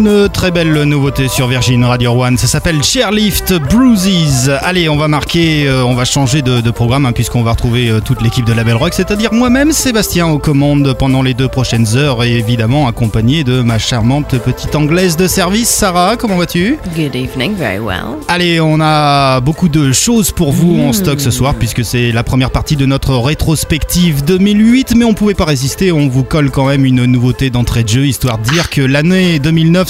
une très belle nouveauté sur Virgin Radio One. Ça s'appelle Chairlift Bruises. Allez, on va marquer, euh, on va changer de, programme hein, puisqu'on va retrouver euh, toute l'équipe de Label Rock, c'est-à-dire moi-même, Sébastien, aux commandes pendant les deux prochaines heures et évidemment accompagné de ma charmante petite anglaise de service, Sarah. Comment vas-tu? Good evening, very well. Allez, on a beaucoup de choses pour vous en stock ce soir puisque c'est la première partie de notre rétrospective 2008, mais on pouvait pas résister. On vous colle quand même une nouveauté d'entrée de jeu histoire de dire que l'année 2009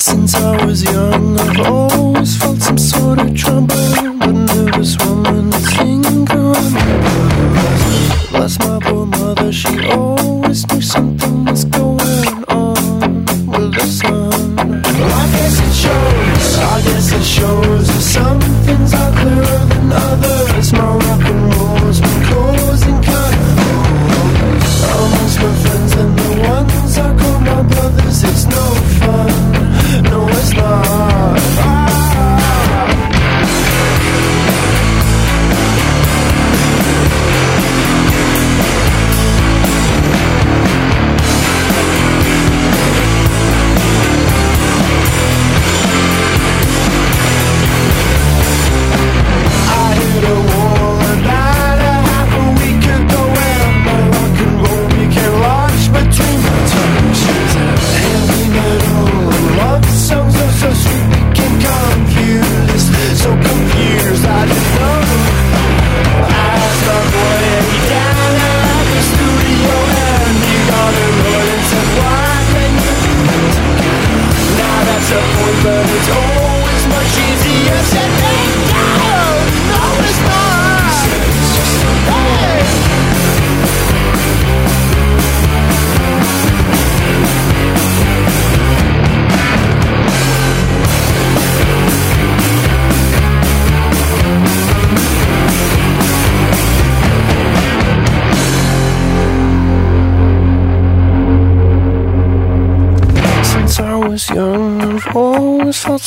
Since I was young, I've always felt some sort of trouble. But nervous woman, on my Bless my poor mother, she always knew something was going on with the sun. Well, I guess it shows, I guess it shows that some things are clearer than others.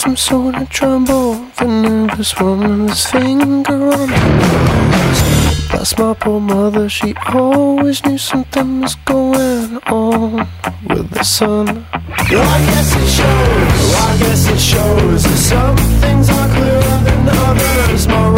Some sort of trouble. The nervous woman's finger on. Bless my poor mother, she always knew something was going on with the sun. Well, I guess it shows, well, I guess it shows that some things are clearer than others. My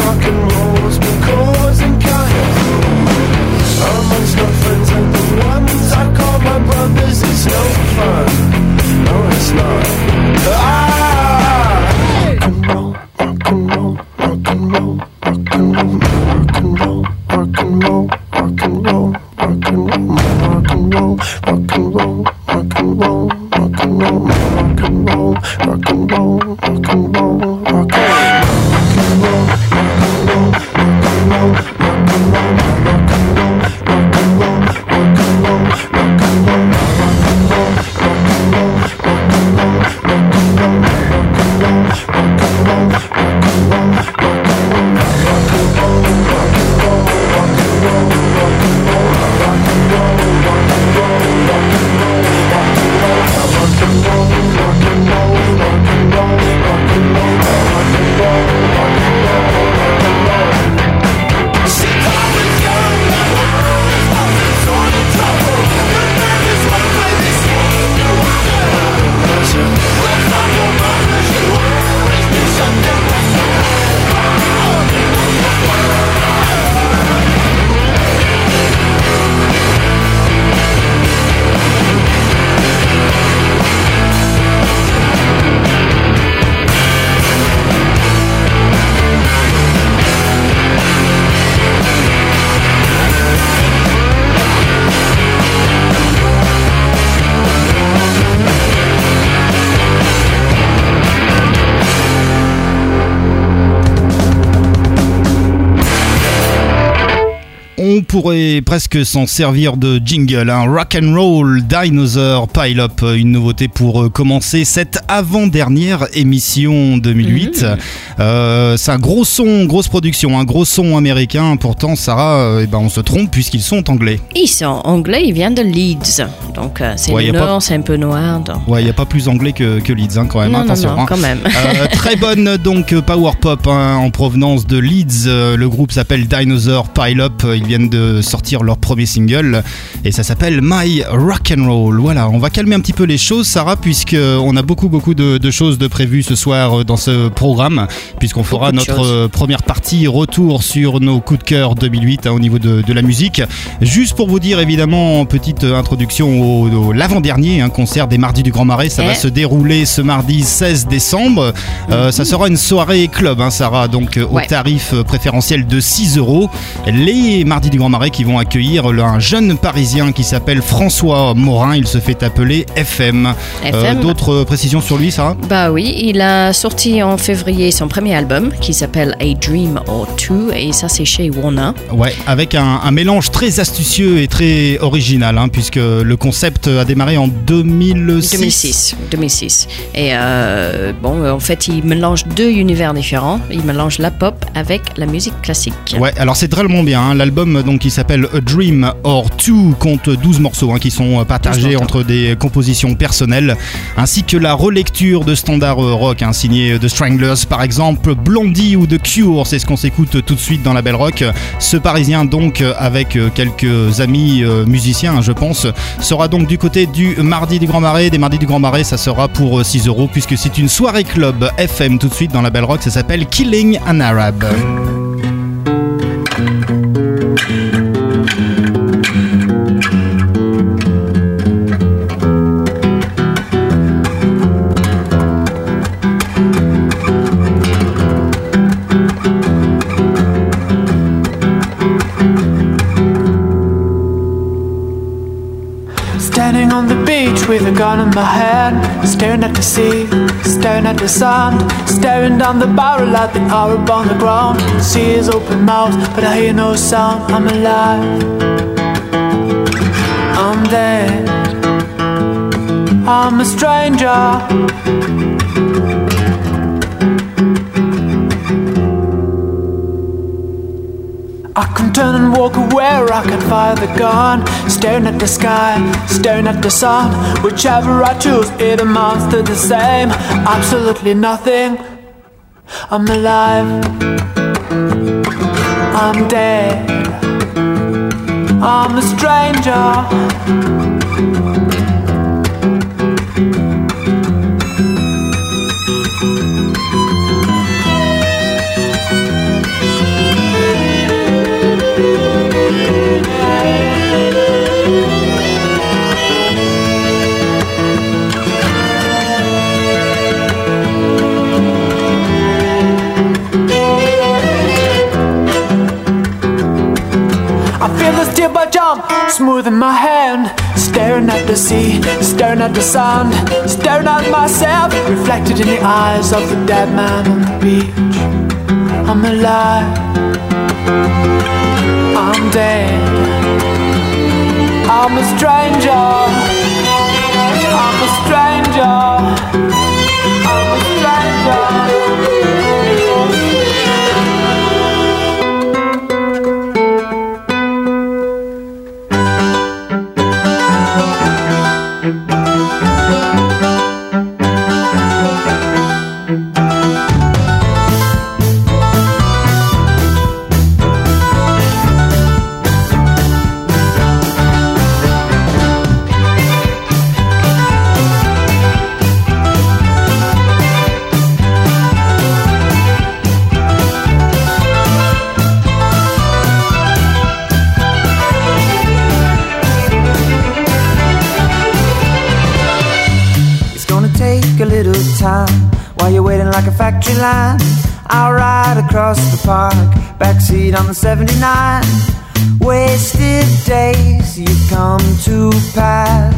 pourrait presque s'en servir de jingle. Un rock and roll Dinosaur Pile Up, une nouveauté pour euh, commencer cette avant-dernière émission 2008. Mhm. Euh, c'est un gros son, grosse production, un gros son américain. Pourtant, Sarah, euh, eh ben, on se trompe puisqu'ils sont anglais. Ils sont anglais, ils viennent de Leeds. Donc euh, c'est Ouais, le pas- nord, c'est un peu noir. donc- Ouais, il n'y a pas plus anglais que, que Leeds hein, quand même. non, non, Attention. non, hein. quand même. Euh, très bonne donc euh, power pop hein, en provenance de Leeds. Euh, le groupe s'appelle Dinosaur Pile Up. Ils viennent de sortir leur premier single et ça s'appelle My Rock and Roll. Voilà, on va calmer un petit peu les choses, Sarah, puisque on a beaucoup beaucoup de, de choses de prévues ce soir euh, dans ce programme, puisqu'on fera notre choses. euh, première partie retour sur nos coups de cœur 2008 hein, au niveau de, de la musique. Juste pour vous dire évidemment en petite euh, introduction au, au- l'avant-dernier un concert des Mardis du Grand Marais, ça Eh. va se dérouler ce mardi 16 décembre. Euh, ça sera une soirée club, hein, Sarah, donc au tarif préférentiel de 6 euros. Les Mardis du Grand Marais qui vont accueillir un jeune Parisien qui s'appelle François Morin. Il se fait appeler FM. Euh, FM. D'autres précisions sur lui, Sarah? Bah oui, il a sorti en février son premier album qui s'appelle A Dream or Two et ça c'est chez Warner. Ouais, avec un, un mélange très astucieux et très original, hein, puisque le concept a démarré en 2006. 2006. 2006. Et euh, bon, en fait, il mélange deux univers différents. Il mélange la pop avec la musique classique. Ouais, alors c'est drôlement bien. hein. L'album donc qui s'appelle A Dream or Two compte 12 morceaux hein, qui sont euh, partagés 12 morceaux. entre des compositions personnelles ainsi que la relecture de standards euh, rock hein, signés The Stranglers par exemple, Blondie ou The Cure, c'est ce qu'on s'écoute tout de suite dans la Belle Rock. Ce Parisien donc euh, avec euh, quelques amis euh, musiciens, je pense, sera donc du côté du Mardi du Grand Marais. Des Mardis du Grand Marais, ça sera pour euh, 6 euros puisque c'est une soirée club FM tout de suite dans la Belle Rock. Ça s'appelle Killing an Arab. Gun in my hand, staring at the sea, staring at the sand, staring down the barrel at the Arab on the ground. Sea is open mouth, but I hear no sound. I'm alive. I'm dead. I'm a stranger. I can turn and walk away, I can fire the gun. Staring at the sky, staring at the sun. Whichever I choose, it amounts to the same. Absolutely nothing. I'm alive. I'm dead. I'm a stranger. This tip jump smooth in my hand. Staring at the sea, staring at the sun, staring at myself, reflected in the eyes of the dead man on the beach. I'm alive. I'm dead. I'm a stranger. I'm a stranger. I'm a stranger. Factory line. I'll ride across the park, backseat on the 79. Wasted days you've come to pass.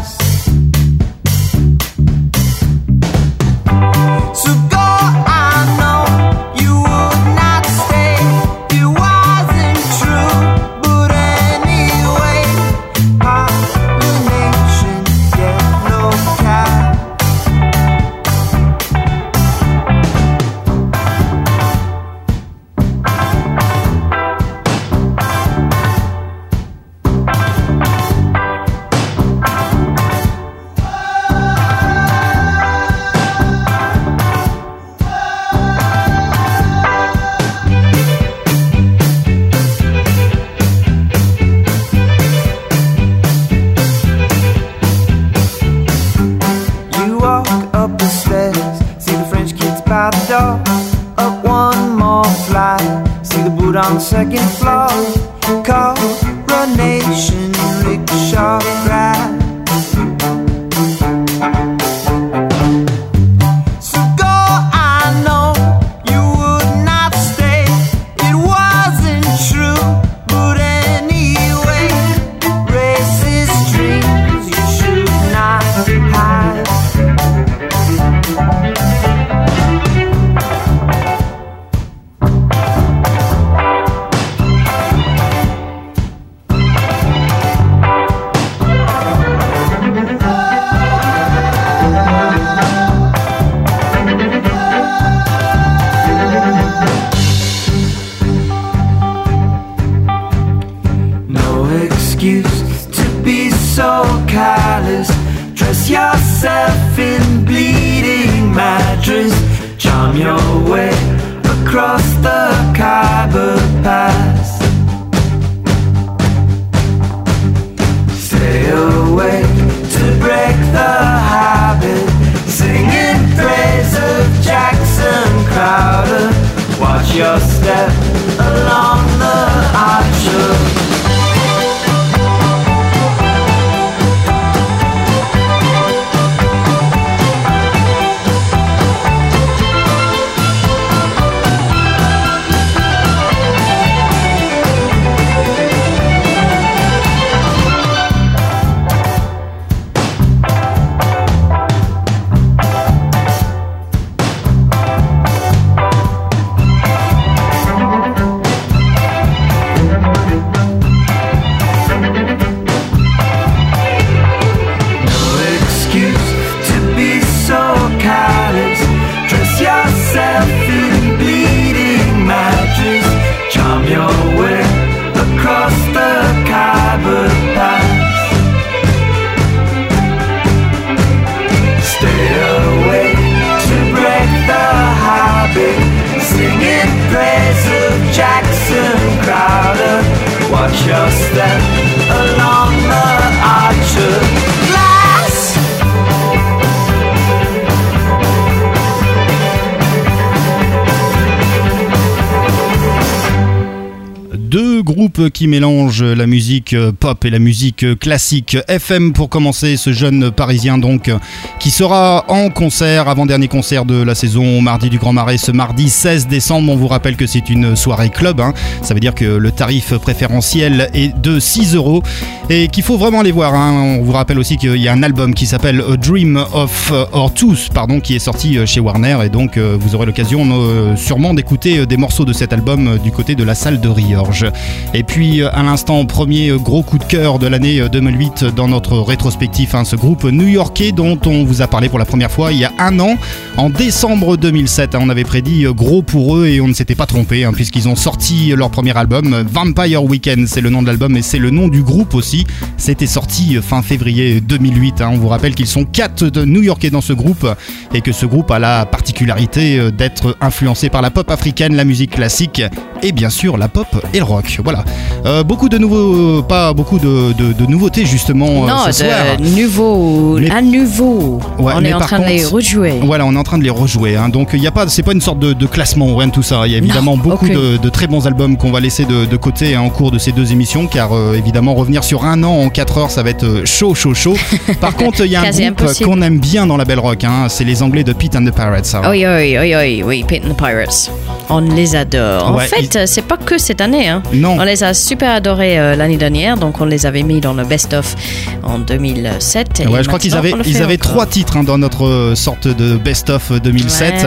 Groupes la musique euh, pop et la musique euh, classique. FM pour commencer, ce jeune parisien donc qui sera en concert, avant-dernier concert de la saison mardi du Grand Marais ce mardi 16 décembre. On vous rappelle que c'est une soirée club, hein. ça veut dire que le tarif préférentiel est de 6 euros et qu'il faut vraiment aller voir. hein. On vous rappelle aussi qu'il y a un album qui s'appelle A Dream of euh, Tooth, pardon, qui est sorti chez Warner et donc vous aurez l'occasion sûrement d'écouter des morceaux de cet album du côté de la salle de Riorge. Et puis à l'instant, premier euh, gros coup de cœur de l'année euh, 2008 dans notre rétrospectif, hein, ce groupe new-yorkais dont on vous a parlé pour la première fois il y a un an, en décembre 2007. hein. on avait prédit euh, gros pour eux et on ne s'était pas trompé hein, puisqu'ils ont sorti leur premier album, euh, Vampire Weekend, c'est le nom de l'album et c'est le nom du groupe aussi. C'était sorti euh, fin février 2008. hein. On vous rappelle qu'ils sont quatre new-yorkais dans ce groupe et que ce groupe a la particularité euh, d'être influencé par la pop africaine, la musique classique et bien sûr la pop et le rock. Voilà. Euh, beaucoup de nouveaux, pas beaucoup de, de- de nouveautés justement euh, non, ce soir. de nouveau, Mais- à nouveau. Ouais, on est en train de les rejouer. Voilà, on est en train de les rejouer. hein. Donc il y a pas, c'est pas une sorte de, de classement ou rien de tout ça. Il y a évidemment Non, beaucoup de, de très bons albums qu'on va laisser de, de côté hein, en cours de ces deux émissions, car euh, évidemment revenir sur un an en 4 heures, ça va être euh, chaud, chaud, chaud. Par contre, il y a un groupe qu'on aime bien dans la Belle Rock. hein. C'est les Anglais de Pete and the Pirates. hein. Oui, oui, oui, oui, oui, Pete and the Pirates. On les adore. Ouais, en fait, euh, c'est pas que cette année. Hein. Non. On les a super adorés euh, l'année dernière, donc on les avait mis dans le best-of en 2007. et Ouais, je crois qu'ils avaient, ils avaient encore. trois titres hein, dans notre euh, sorte de best-of 2007. Ouais,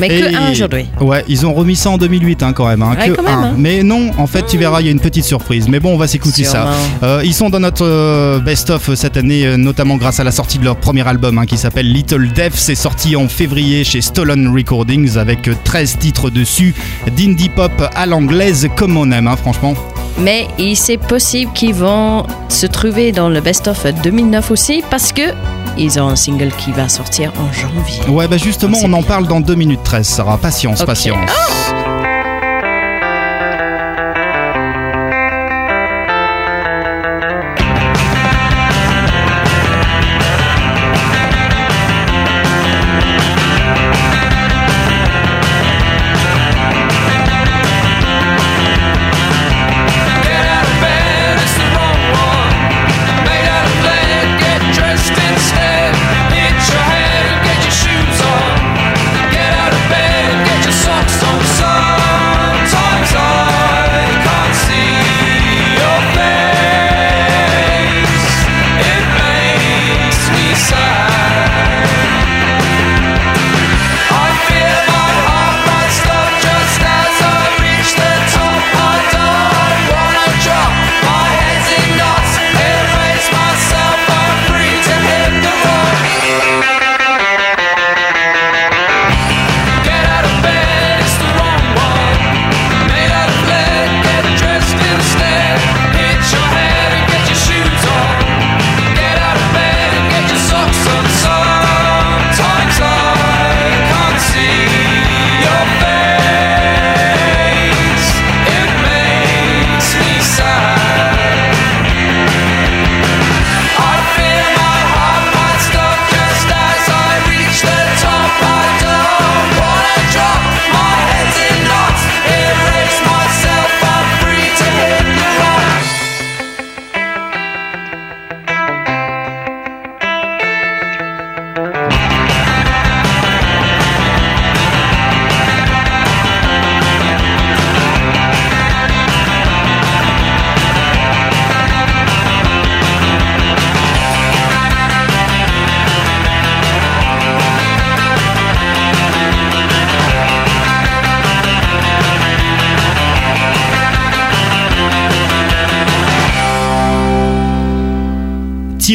mais que un aujourd'hui. Ouais, ils ont remis ça en 2008 hein, quand même. hein, Ouais, que quand même, un. Mais non, en fait, tu verras, il y a une petite surprise. Mais bon, on va s'écouter ça. Euh, ils sont dans notre euh, best-of cette année, euh, notamment grâce à la sortie de leur premier album qui s'appelle Little Death. C'est sorti en février chez Stolen Recordings avec euh, 13 titres dessus, d'indie pop à l'anglaise comme on aime, franchement. Mais c'est possible qu'ils vont se trouver dans le best-of 2009 aussi parce que ils ont un single qui va sortir en janvier. Ouais, bah justement, on en parle dans 2 minutes 13, Sarah. Patience, patience.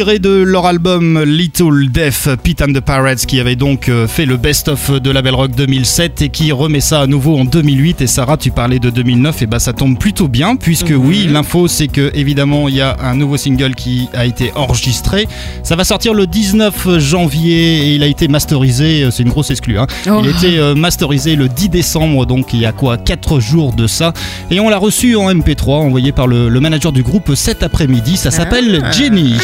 Tiré de leur album Little Death, Pete and the Pirates, qui avait donc euh, fait le best-of de la Belle Rock 2007 et qui remet ça à nouveau en 2008. Et Sarah, tu parlais de 2009, et bah ça tombe plutôt bien, puisque Mhm. oui, l'info c'est que évidemment il y a un nouveau single qui a été enregistré. Ça va sortir le 19 janvier et il a été masterisé, euh, c'est une grosse exclue. Hein. Oh. Il a été euh, masterisé le 10 décembre, donc il y a quoi 4 jours de ça. Et on l'a reçu en MP3, envoyé par le, le manager du groupe cet après-midi. Ça s'appelle Ah. Jenny.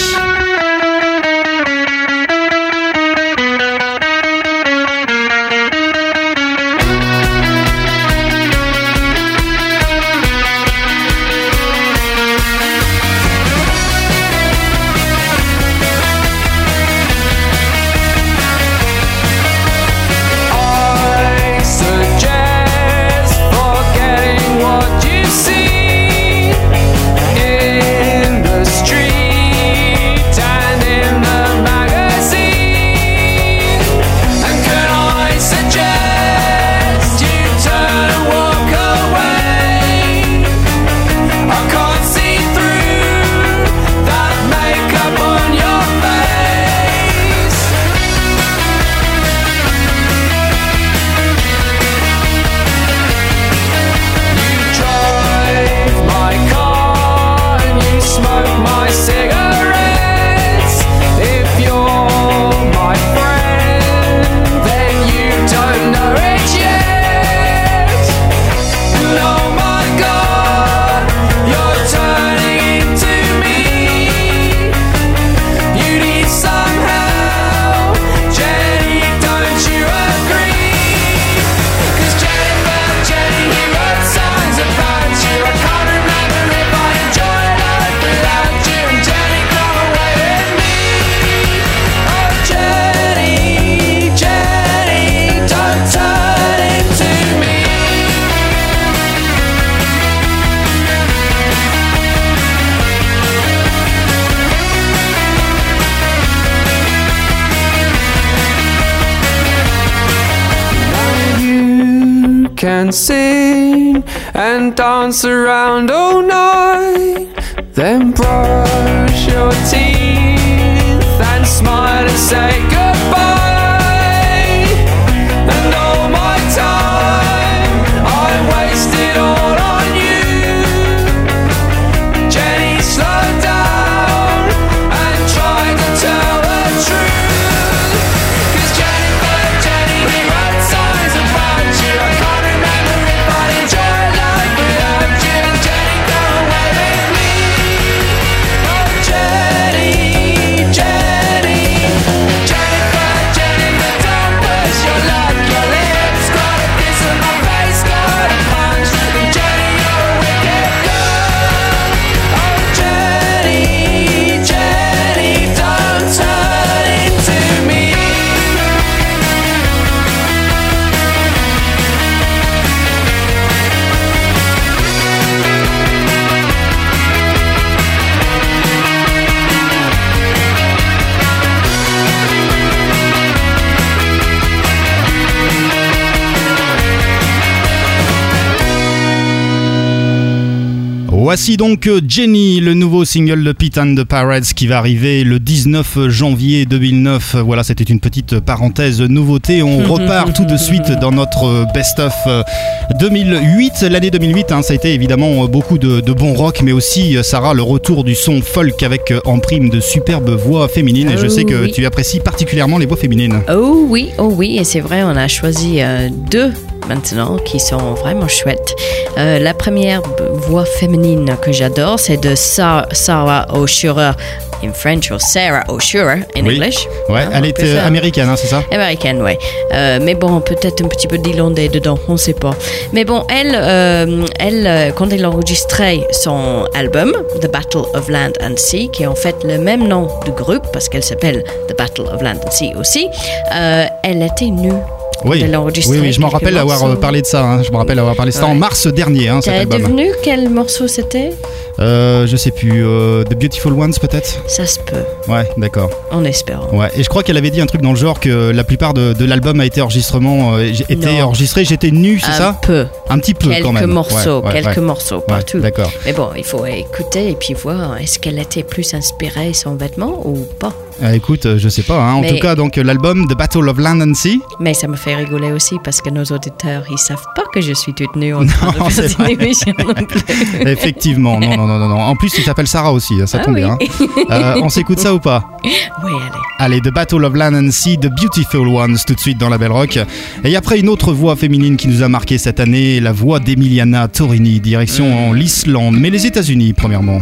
Voici donc euh, Jenny, le nouveau single de Pete and the Pirates qui va arriver le 19 janvier 2009. Voilà, c'était une petite parenthèse nouveauté. On repart tout de suite dans notre euh, best-of euh, 2008. L'année 2008, hein, ça a été évidemment euh, beaucoup de, de bon rock, mais aussi, euh, Sarah, le retour du son folk avec euh, en prime de superbes voix féminines. Et je Oh sais que oui. tu apprécies particulièrement les voix féminines. Oh oui, oh oui, et c'est vrai, on a choisi euh, deux maintenant qui sont vraiment chouettes. Euh, la première voix féminine que j'adore, c'est de Sa- Sarah O'Shurer in French ou Sarah O'Shurer in Oui. English. Ouais, Hein, elle est euh, américaine, hein, c'est ça? Américaine, ouais. Euh, mais bon, peut-être un petit peu d'Irlandais dedans, on sait pas. Mais bon, elle, euh, elle quand elle enregistrait son album, The Battle of Land and Sea, qui est en fait le même nom du groupe, parce qu'elle s'appelle The Battle of Land and Sea aussi, elle était nue. Oui, de l'enregistrer. oui, oui, je m'en rappelle avoir euh, morceaux. parlé de ça. hein. Je me rappelle avoir parlé de ça en mars dernier, hein, T'as devenu quel morceau c'était Euh, je sais plus. euh, The Beautiful Ones, peut-être Ça se peut, Ouais, d'accord. en espérant. Ouais, et je crois qu'elle avait dit un truc dans le genre que la plupart de, de l'album a été enregistrement, euh, été enregistré. J'étais nu, c'est un ça peu, Un petit peu quelques quand même. morceaux, Ouais, ouais, quelques morceaux, Ouais, pas tout. D'accord. Mais bon, il faut écouter et puis voir est-ce qu'elle était plus inspirée son vêtement ou pas? Ah, écoute, euh, je sais pas. hein. En Mais- tout cas, donc l'album The Battle of Land and Sea. Mais ça me fait rigoler aussi parce que nos auditeurs, ils savent pas que je suis toute nue en train Non, de c'est faire vrai. une émission non plus. Effectivement, non, non, non, non, non. En plus, il s'appelle Sarah aussi, hein, ça Ah tombe oui. bien. Euh, on s'écoute ça ou pas? Oui, allez. Allez, The Battle of Land and Sea, The Beautiful Ones, tout de suite dans la Belle Rock. Et après, une autre voix féminine qui nous a marqué cette année, la voix d'Emiliana Torini, direction en l'Islande, mais les États-Unis, premièrement.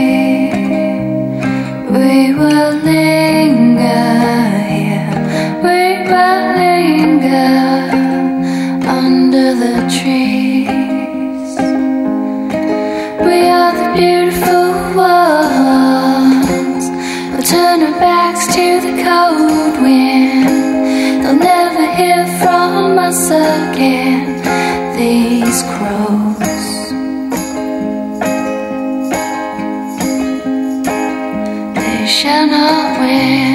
us again. These crows. They shall not win.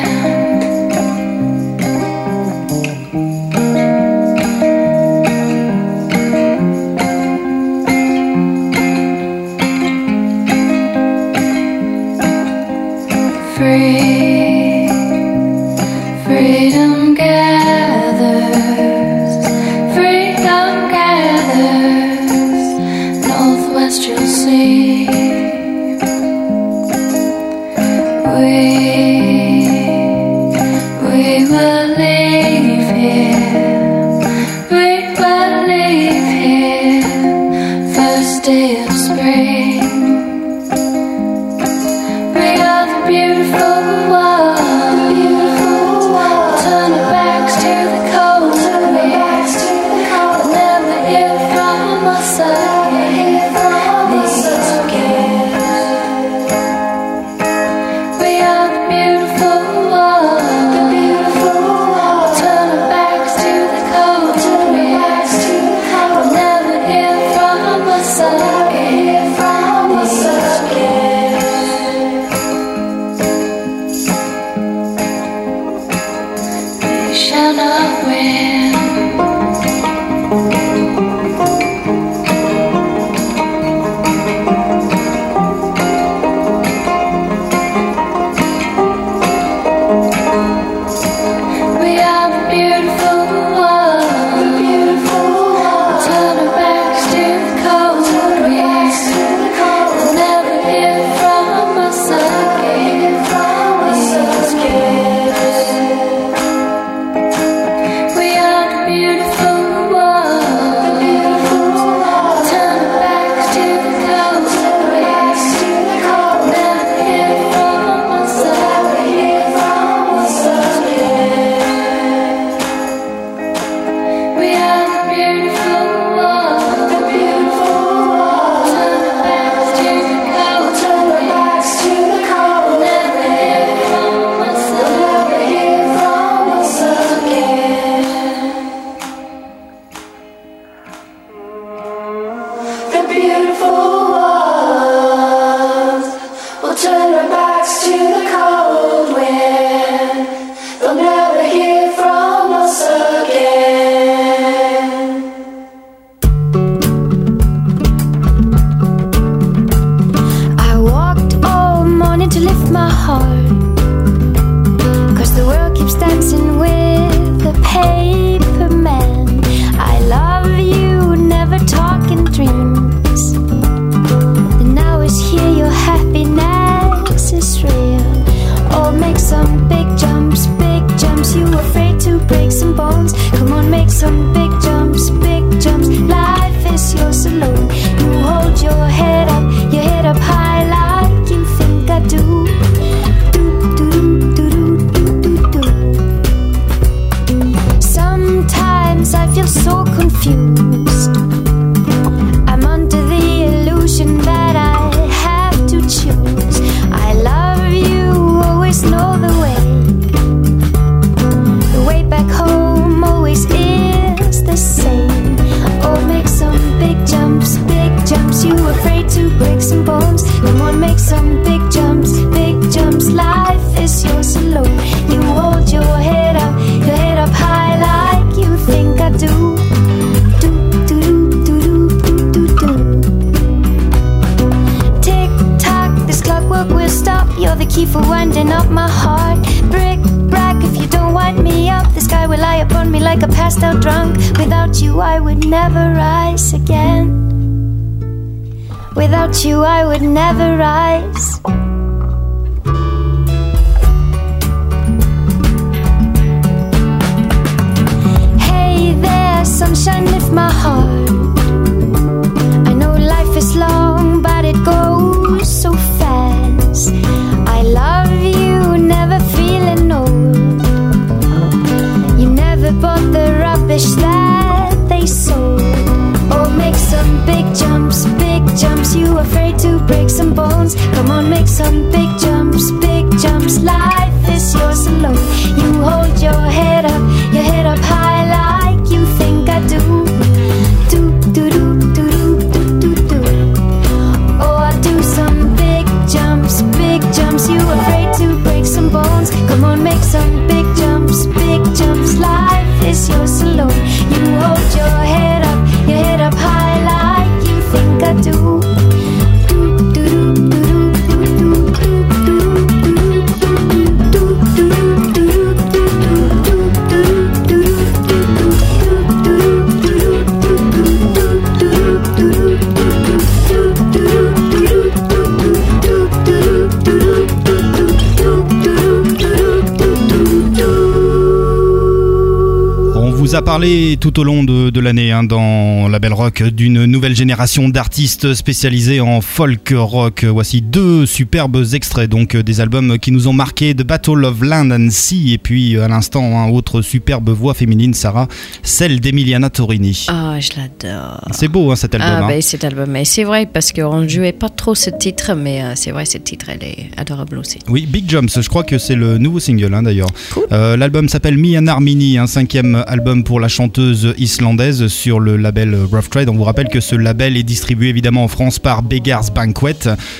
Vous a parlé tout au long de, de l'année hein, dans la Belle Rock d'une nouvelle génération d'artistes spécialisés en folk rock. Voici deux superbes extraits donc des albums qui nous ont marqué The Battle of Land and Sea et puis euh, à l'instant un autre superbe voix féminine Sarah, celle d'Emiliana Torini. Ah, je l'adore. C'est beau hein, cet album. Ah, hein. ben cet album. Mais c'est vrai, parce qu'on ne jouait pas trop ce titre, mais euh, c'est vrai, ce titre, elle est adorable aussi. Oui, Big Jumps, je crois que c'est le nouveau single hein, d'ailleurs. Euh, L'album s'appelle Me and Harmony, un cinquième album pour la chanteuse islandaise sur le label Rough Trade. On vous rappelle que ce label est distribué évidemment en France par Beggars Banquet.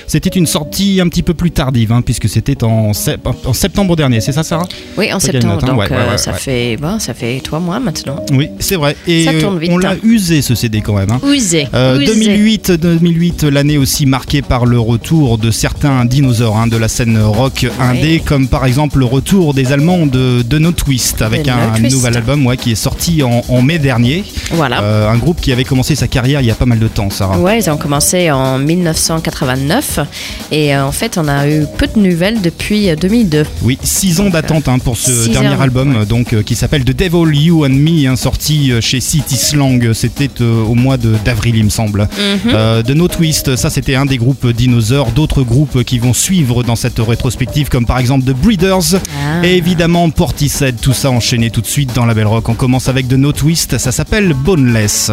C'était une sortie un petit peu plus tardive, hein, puisque c'était en, sep- en septembre dernier, c'est ça Sarah? Oui, en septembre, donc ouais, ouais, euh, ouais, ça. Fait, bon, ça fait trois mois maintenant. Oui, c'est vrai. Et Ça tourne euh, vite, on l'a hein. usé ce CD quand même. hein. Usé. Euh, usé. 2008, 2008, l'année aussi marquée par le retour de certains dinosaures de la scène rock indé, comme par exemple le retour des Allemands de, de No Twist, avec De No un Twist. nouvel album qui est sorti en, en mai dernier. Voilà. Euh, un groupe qui avait commencé sa carrière il y a pas mal de temps, Sarah. Ouais, ils ont commencé en 1989 et euh, en fait, on a eu peu de nouvelles depuis euh, 2002. Oui, six ans d'attente hein, pour ce dernier ans, album, ouais. donc euh, qui s'appelle The Devil You and Me, hein, sorti euh, chez City Slang. C'était euh, au mois de- d'avril, il me semble. Mhm. Euh, de No Twist, ça c'était un des groupes dinosaures. D'autres groupes qui vont suivre dans cette rétrospective, comme par exemple The Breeders. Ah. Et évidemment Portishead, tout ça enchaîné tout de suite dans la Belle Rock. On commence avec de No Twist, ça s'appelle Boneless.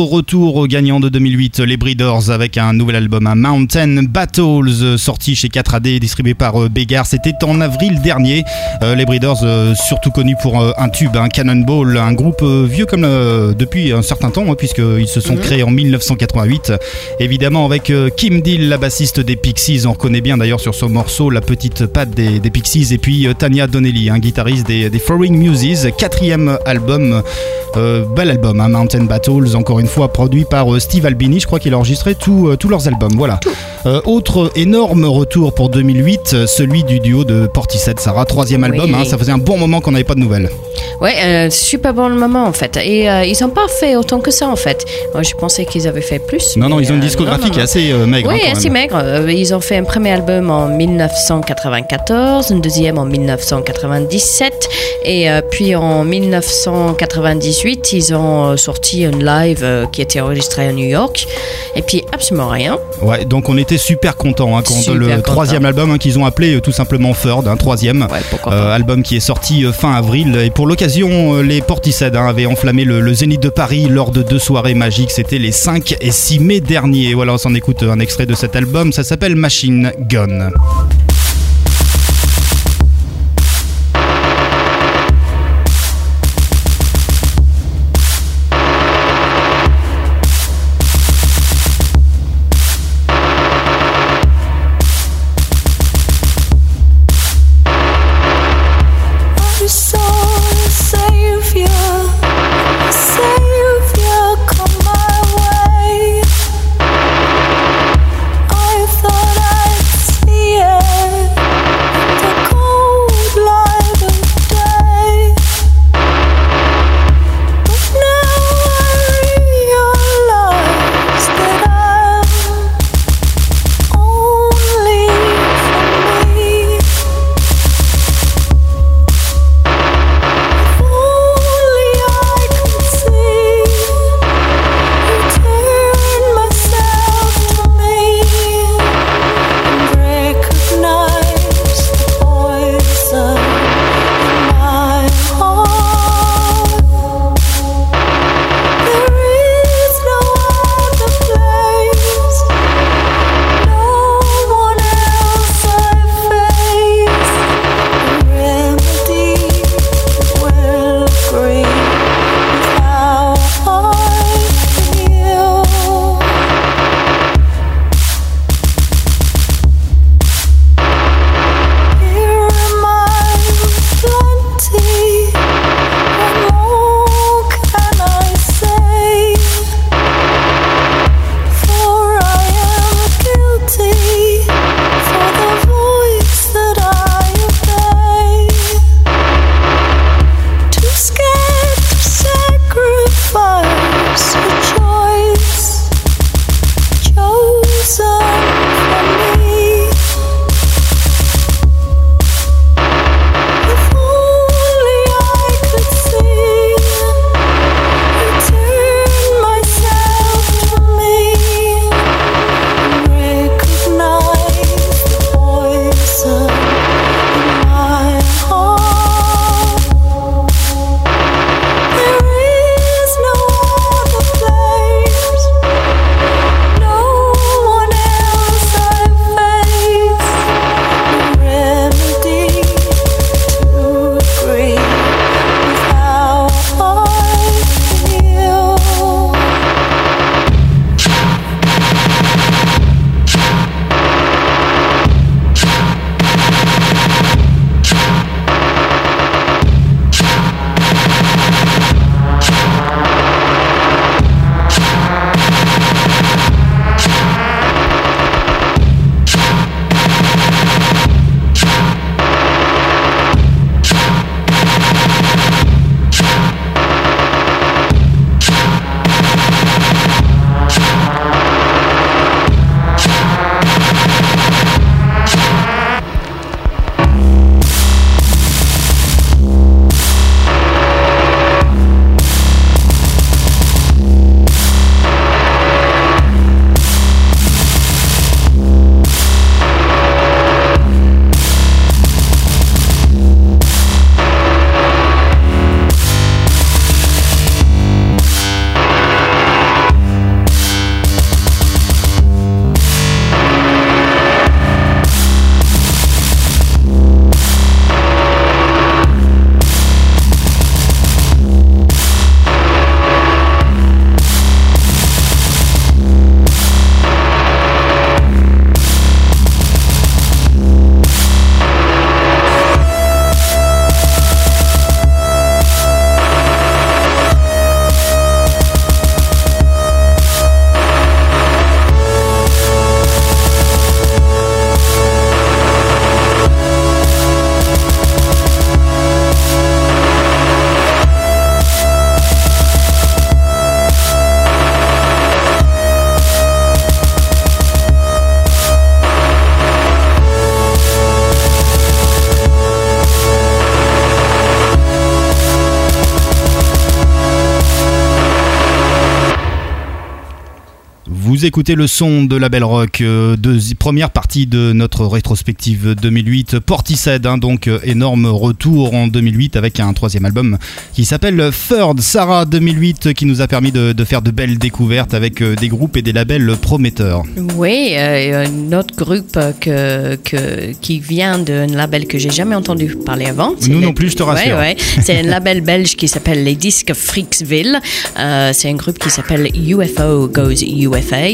Autre retour gagnant de 2008, les Breeders avec un nouvel album, un Mountain Battles, sorti chez 4AD, distribué par euh, Bégard. C'était en avril dernier. Euh, les Breeders, euh, surtout connus pour un tube, un Cannonball, un groupe vieux comme depuis un certain temps, hein, puisqu'ils se sont créés en 1988. Évidemment, avec Kim Deal, la bassiste des Pixies, on reconnaît bien d'ailleurs sur ce morceau la petite patte des, des Pixies, et puis Tanya Donnelly, un guitariste des, des Foreign Muses, quatrième album. Euh, bel album, hein, Mountain Battles, encore une fois produit par euh, Steve Albini. Je crois qu'il a enregistré tout, euh, tous leurs albums. Voilà. Euh, autre énorme retour pour 2008, euh, celui du duo de Portishead Sarah, troisième album. Oui. hein, ça faisait un bon moment qu'on n'avait pas de nouvelles. Ouais, super bon moment en fait. Et ils n'ont pas fait autant que ça en fait. Moi je pensais qu'ils avaient fait plus. Non, non, ils ont une discographie non, non, qui est assez maigre. hein, Oui, assez même. maigre. Ils ont fait un premier album en 1994, un deuxième en 1997, et puis en 1998, ils ont sorti un live euh, qui était enregistré à New York, et puis absolument rien. Ouais, donc on était super contents hein, quand Super le content. troisième album hein, qu'ils ont appelé euh, tout simplement Third, un troisième. Ouais, pourquoi Euh, album qui est sorti euh, fin avril et pour l'occasion les Portishead hein, avaient enflammé le, le Zénith de Paris lors de deux soirées magiques c'était les 5 et 6 mai dernier voilà on s'en écoute un extrait de cet album ça s'appelle Machine Gun Vous écoutez le son de la Belle Rock, euh, première partie de notre rétrospective 2008. Portishead, hein, donc euh, énorme retour en 2008 avec un troisième album qui s'appelle Third Sarah 2008 qui nous a permis de, de faire de belles découvertes avec euh, des groupes et des labels prometteurs. Oui, un autre groupe que, que, qui vient d'un label que j'ai jamais entendu parler avant. Nous le- non plus, je te rassure. Ouais, ouais. C'est un label belge qui s'appelle les Disques Freaksville. C'est un groupe qui s'appelle UFO Goes UFA.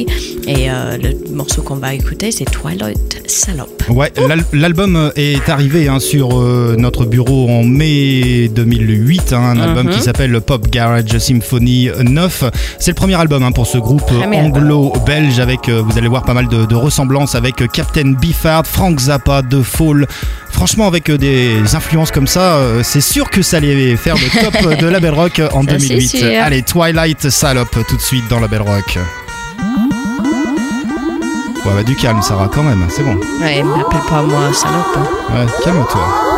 Et euh, le morceau qu'on va écouter, c'est Twilight Salope. Ouais, l'al- l'album euh, est arrivé hein, sur euh, notre bureau en mai 2008, hein, un album Mhm. qui s'appelle Pop Garage Symphony 9. C'est le premier album hein, pour ce groupe anglo-belge avec, vous allez voir, pas mal de, de ressemblances avec Captain Beefheart, Frank Zappa, The Fall. Franchement, avec des influences comme ça, c'est sûr que ça allait faire le top de la Belle Rock en Ça, c'est 2008. sûr. Allez, Twilight Salope tout de suite dans la Belle Rock. Bah, du calme, Sarah, quand même, c'est bon. Ouais, m'appelle pas moi salope. hein. Ouais, calme-toi.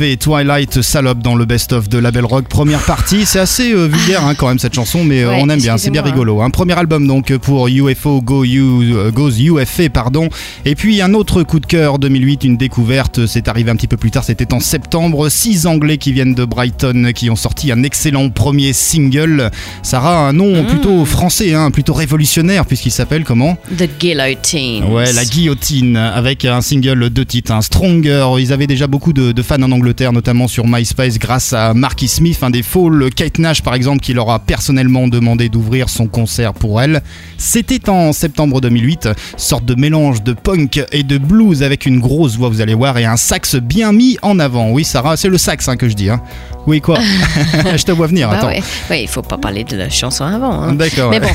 Twilight Salope dans le best-of de Label Rock. Première partie, c'est assez euh, vulgaire hein, quand même cette chanson, mais euh, Ouais, on aime bien, c'est bien rigolo. Un premier album donc pour UFO Go U- euh, Goes UFA, pardon. Et puis un autre coup de cœur 2008, une découverte, c'est arrivé un petit peu plus tard, c'était en septembre. Six Anglais qui viennent de Brighton qui ont sorti un excellent premier single. Sarah, un nom Mm. plutôt français, hein, plutôt révolutionnaire puisqu'il s'appelle comment? The Guillotine. Ouais, la guillotine, avec un single de titre, un Stronger. Ils avaient déjà beaucoup de, de fans en Angleterre, notamment sur MySpace, grâce à Marky Smith, un des Fall, Kate Nash par exemple, qui leur a personnellement demandé d'ouvrir son concert pour elle. C'était en septembre 2008, sorte de mélange de punk et de blues avec une grosse voix, vous allez voir, et un sax bien mis en avant. Oui, Sarah, c'est le sax hein, que je dis. Hein. Oui, quoi? Je te vois venir, Bah attends. ouais. Ouais, il faut pas parler de la chanson avant. hein. D'accord. Mais ouais.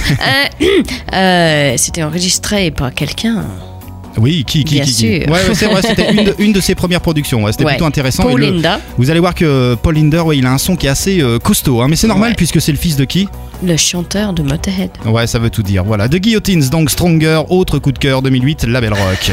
bon, euh, euh, c'était enregistré par quelqu'un. Oui, qui, qui, Bien qui, qui sûr. Ouais, ouais, c'est vrai, c'était une, de- une de ses premières productions. ouais, c'était Ouais. plutôt intéressant. Paul le- Linda, Vous allez voir que Paul Linder, ouais, il a un son qui est assez euh, costaud, hein, mais c'est normal Ouais. puisque c'est le fils de qui? Le chanteur de Motorhead. Ouais, ça veut tout dire. Voilà, The Guillotines, donc Stronger, autre coup de cœur 2008, Label Rock.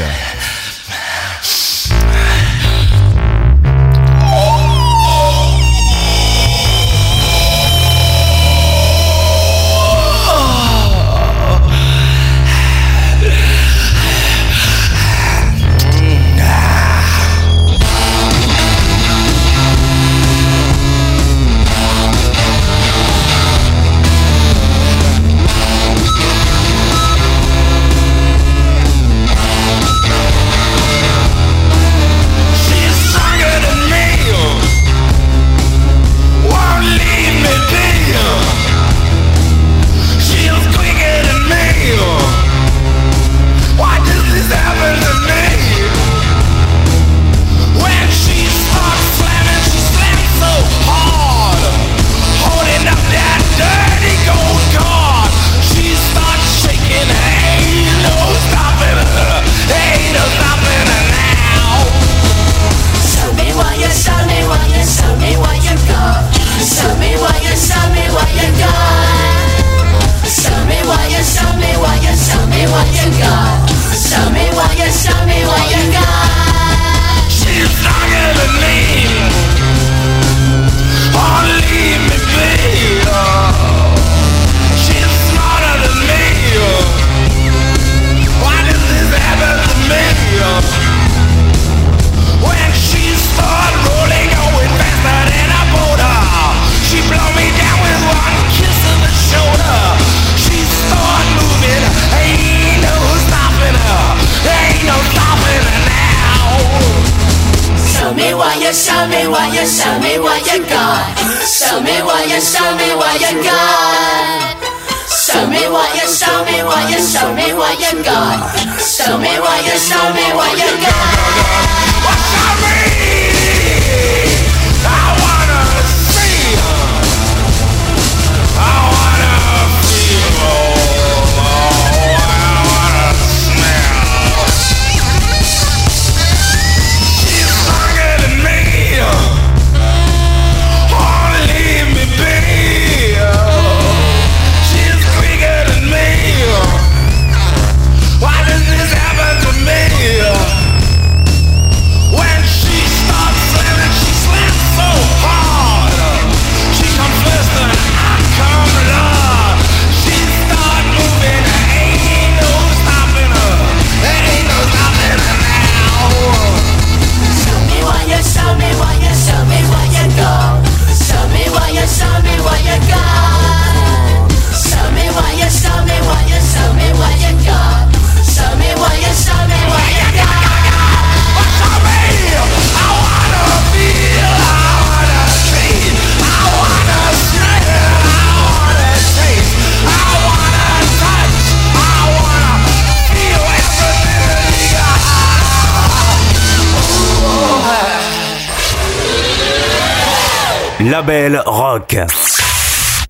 Label rock.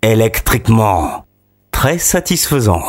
Électriquement. Très satisfaisant.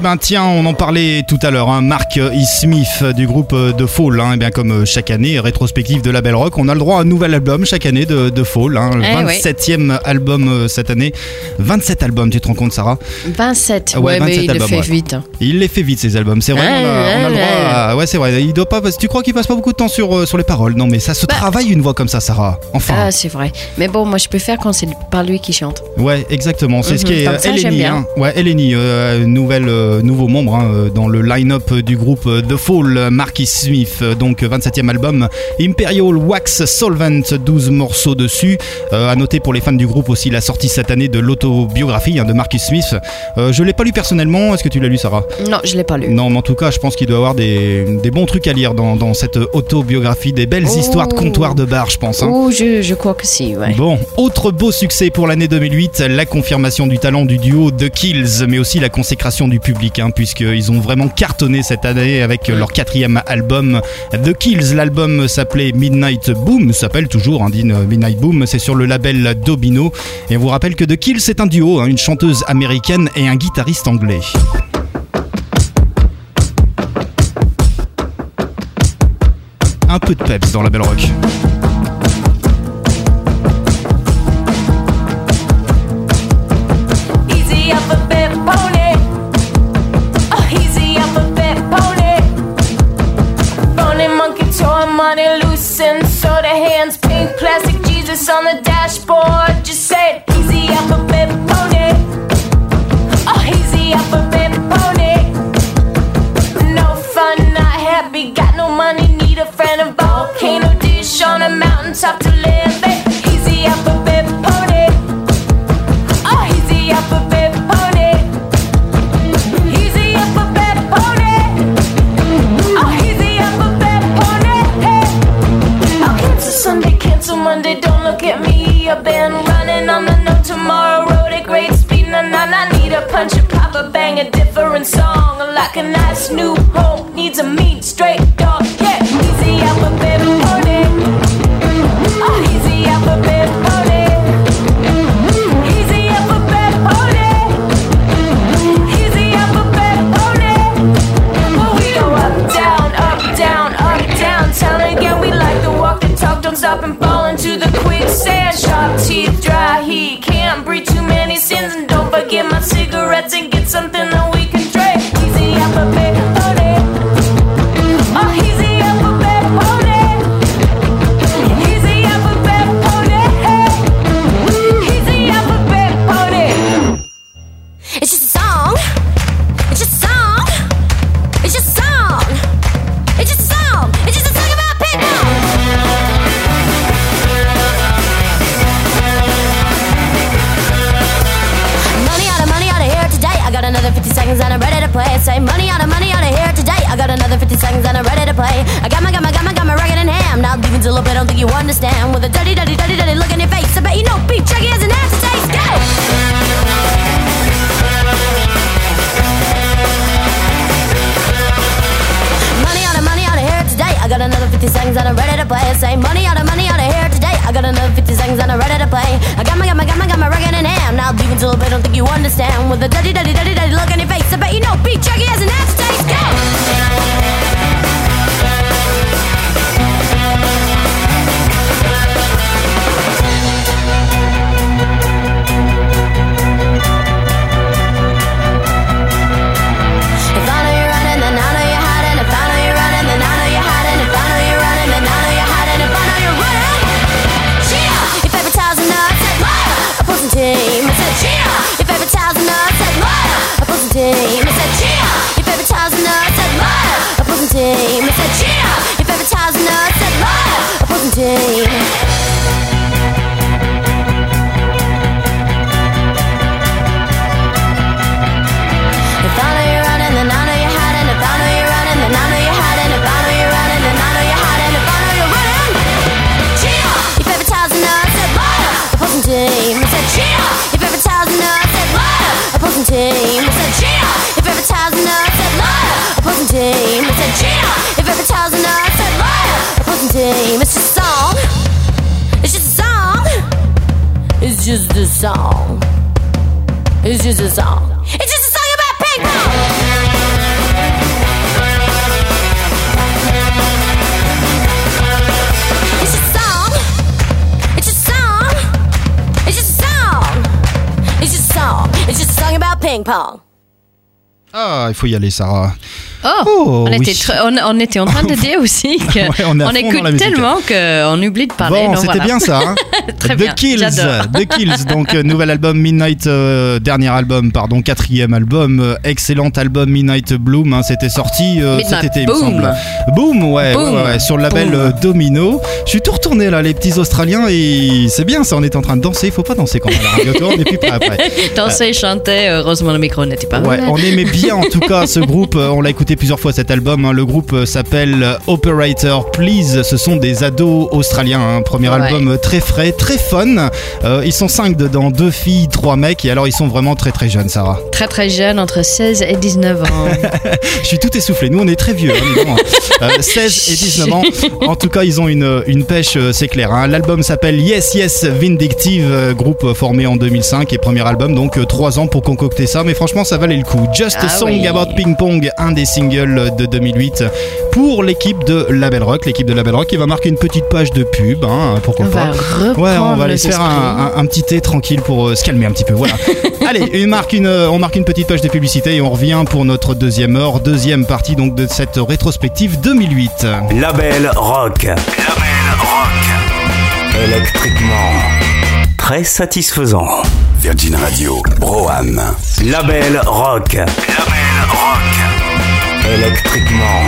Eh ben tiens, on en parlait tout à l'heure, hein, Mark E. Smith du groupe euh, The Fall. Hein, eh bien comme euh, chaque année, rétrospective de la Belle Rock, on a le droit à un nouvel album chaque année de, de Fall. Hein, le Eh oui. 27e album euh, cette année. 27 albums, tu te rends compte Sarah 27. Ouais, Ouais, 27 mais il albums, le fait ouais. vite. Il les fait vite ces albums, c'est vrai. On, a, on a le droit à- Ouais, c'est vrai. Il doit pas. Tu crois qu'il passe pas beaucoup de temps sur, euh, sur les paroles? Non, mais ça se Bah. travaille une voix comme ça, Sarah. Enfin. Ah, c'est vrai. Mais bon, moi, je préfère quand c'est pas lui qui chante. Ouais, exactement. C'est ce Mhm, qui est comme euh, ça, Eleni. bien. hein. Ouais, Eleni, euh, nouvelle, euh, nouveau membre hein, dans le line-up du groupe The Fall, Marquis Smith. donc, 27e album Imperial Wax Solvent, 12 morceaux dessus. À noter pour les fans du groupe aussi la sortie cette année de l'autobiographie hein, de Marquis Smith. Euh, je l'ai pas lu personnellement. Est-ce que tu l'as lu, Sarah? Non, je l'ai pas lu. Non, mais en tout cas, je pense qu'il doit y avoir des, des bons trucs à lire dans, dans cette autobiographie, des belles Oh. histoires de comptoir de bar, je pense. hein. Oh, je, je crois que si, ouais. Bon, autre beau succès pour l'année 2008, la confirmation du talent du duo The Kills, mais aussi la consécration du public, hein, puisqu'ils ont vraiment cartonné cette année avec leur quatrième album The Kills. L'album s'appelait Midnight Boom, s'appelle toujours hein, dit Midnight Boom, c'est sur le label Dobino. Et on vous rappelle que The Kills c'est un duo, hein, une chanteuse américaine et un guitariste anglais. Un peu de peps dans la belle rock. Song. Like a nice new home y aller, Sarah. Oh, Oh, on, oui. était on, on était en train de dire aussi Ouais, on qu'on dans écoute tellement qu'on oublie de parler. Bon, c'était voilà. bien ça. hein. Très The bien, Kills. The Kills, donc euh, nouvel album Midnight, euh, dernier album, pardon, quatrième album, euh, excellent album Midnight Bloom, hein, c'était sorti euh, cet été, il me Boom. semble. Boom, ouais, Boom. ouais, ouais, sur le label Boom. Domino. Je suis tout retourné là, les petits Australiens, et c'est bien ça, on est en train de danser, il faut pas danser quand on a la radio, toi, on est plus prêt après. Danser, chanter, heureusement le micro n'était pas Ouais, là. on aimait bien en tout cas ce groupe. Euh, On l'a écouté plusieurs fois cet album. hein. Le groupe euh, s'appelle euh, Operator Please. Ce sont des ados australiens. hein. Premier Ouais. album euh, très frais, très fun. Euh, ils sont cinq dedans, deux filles, trois mecs. Et alors ils sont vraiment très très jeunes, Sarah. Très très jeune, entre 16 et 19 ans. Je suis tout essoufflé. Nous on est très vieux. hein, dis donc, hein. Euh, 16 et 19 ans. En tout cas, ils ont une, une pêche, euh, c'est clair. hein. L'album s'appelle Yes Yes Vindictive, euh, groupe euh, formé en 2005 et premier album. Donc euh, trois ans pour concocter ça. Mais franchement, ça valait le coup. Just a Ah Song oui. About Ping Pong, un des singles de 2008 pour l'équipe de Label Rock. L'équipe de Label Rock qui va marquer une petite page de pub. Hein, pourquoi On pas. Ouais, on va aller se faire un, un- un petit thé tranquille pour euh, se calmer un petit peu. Voilà. Allez, on marque, une, on marque une petite page de publicité et on revient pour notre deuxième heure, deuxième partie donc de cette rétrospective 2008. Label Rock. Label Rock. Électriquement. Très satisfaisant. Virgin Radio, Broham. Label Rock. Label Rock. Électriquement.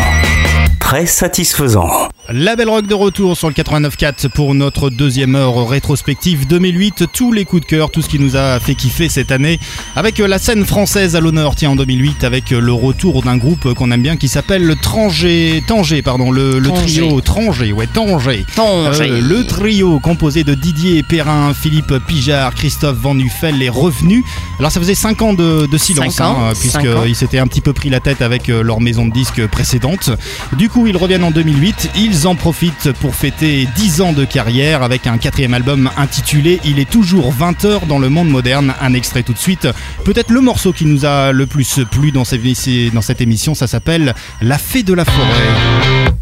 Très satisfaisant. Label Rock de retour sur le 89.4 pour notre deuxième heure rétrospective 2008. Tous les coups de cœur, tout ce qui nous a fait kiffer cette année. Avec euh, la scène française à l'honneur, tiens, en 2008, avec euh, le retour d'un groupe qu'on aime bien qui s'appelle le Tranger, Tanger, pardon, le, trio Tranger, ouais, Tanger. Tanger. Euh, le trio composé de Didier Perrin, Philippe Pijard, Christophe Van Nuffel est revenu. Alors ça faisait 5 ans de, de silence, hein, puisqu'ils s'étaient un petit peu pris la tête avec leur maison de disques précédente. Du coup, ils reviennent en 2008. Ils en profitent pour fêter 10 ans de carrière avec un quatrième album intitulé Il est toujours 20 heures dans le monde moderne. Un extrait tout de suite. Peut-être le morceau qui nous a le plus plu dans cette émission, ça s'appelle La Fée de la Forêt.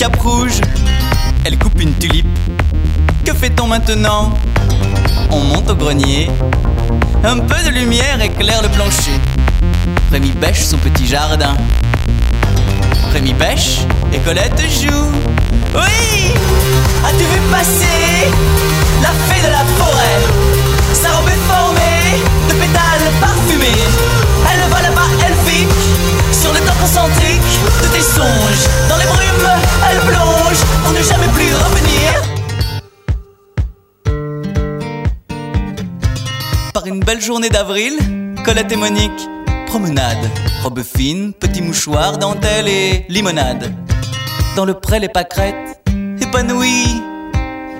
Cape rouge. Elle coupe une tulipe. Que fait-on maintenant? On monte au grenier. Un peu de lumière éclaire le plancher. Rémi bêche son petit jardin. Rémi pêche et Colette joue. Oui As-tu vu passer la fée de la forêt? Sa robe est formée de pétales parfumés. Elle va là-bas, elle sur le temps concentrique de tes songes. Dans les brumes, elle plonge pour ne jamais plus revenir. Par une belle journée d'avril, Colette et Monique, promenade, robe fine, petit mouchoir, dentelle et limonade. Dans le pré, les pâquerettes, épanouies,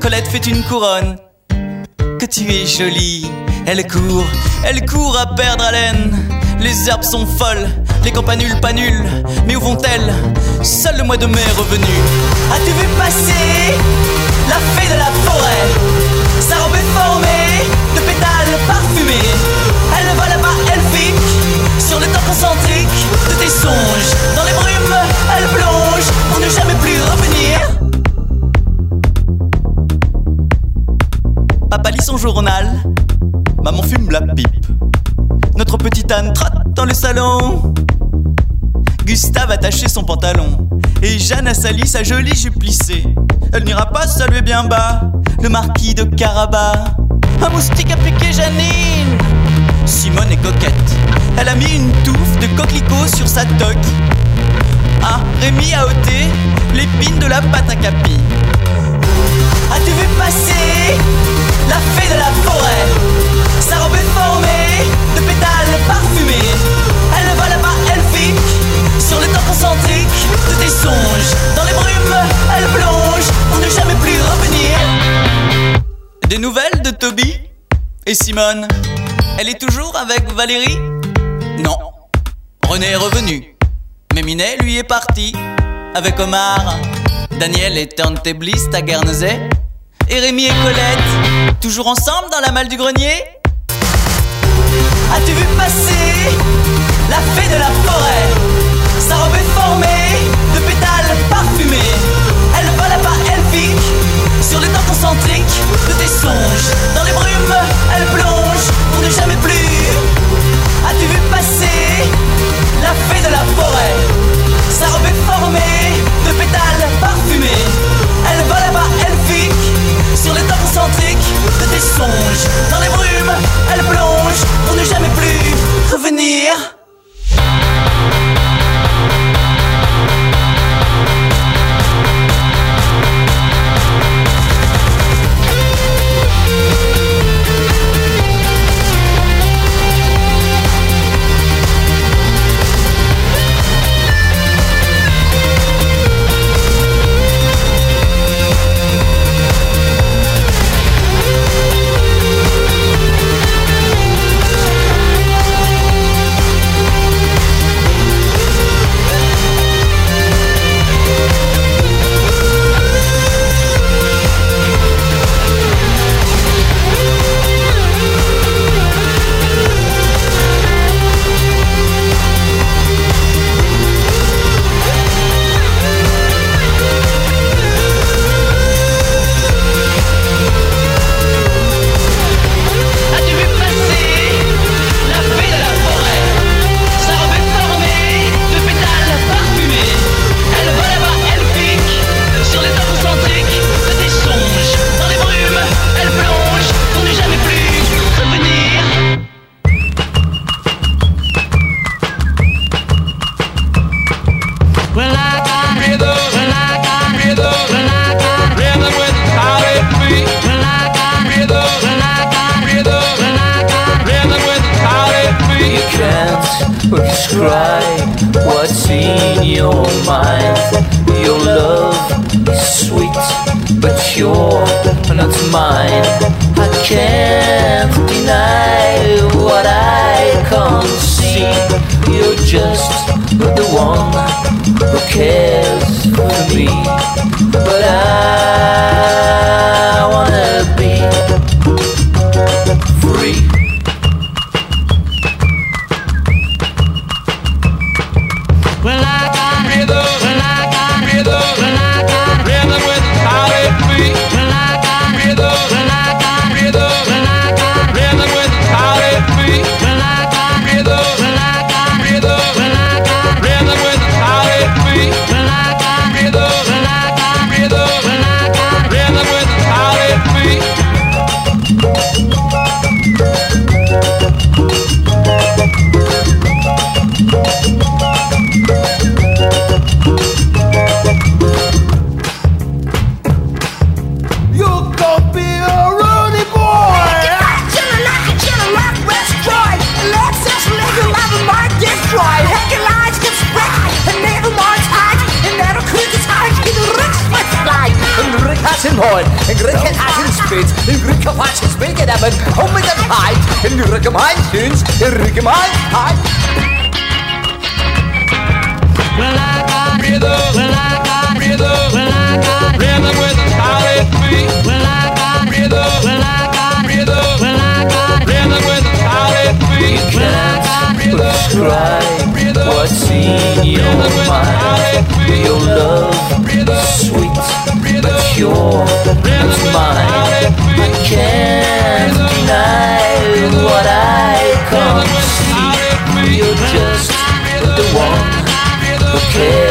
Colette fait une couronne. Que tu es jolie, elle court, elle court à perdre haleine. Les herbes sont folles, les campanules pas nulles, mais où vont-elles? Seul le mois de mai est revenu. As-tu vu passer la fée de la forêt? Sa robe est formée de pétales parfumés. Elle va là-bas, elle pique sur le temps concentrique de tes songes. Dans les brumes, elle plonge pour ne jamais plus revenir. Papa lit son journal, maman fume la pipe. Notre petite Anne trotte dans le salon. Gustave a taché son pantalon et Jeanne a sali sa jolie jupe plissée. Elle n'ira pas saluer bien bas le marquis de Carabas. Un moustique a piqué Janine. Simone est coquette. Elle a mis une touffe de coquelicot sur sa toque. Ah, Rémi a ôté l'épine de la pâte à capi vu passer la fée de la forêt. Sa robe est formée de pétales parfumés. Elle va là-bas elfique sur les temps concentriques de tes songes. Dans les brumes, elle plonge pour ne jamais plus revenir. Des nouvelles de Toby et Simone. Elle est toujours avec Valérie? Non. René est revenu. Mais Minet, lui, est parti avec Omar. Daniel est turntabliste à Guernesey et Rémi et Colette, toujours ensemble dans la malle du grenier. As-tu vu passer la fée de la forêt? Sa robe est formée de pétales parfumés. Elle vole à pas elfique sur les temps concentriques de tes songes. Dans les brumes, elle plonge pour ne jamais plus. As-tu vu passer la fée de la forêt? Sa robe est formée de pétales Dans les brumes, elle plonge pour ne jamais plus revenir. in your mind. Your love is sweet, but you're not mine. I can't deny what I can't see. You're just the one who cares for me, but I. clear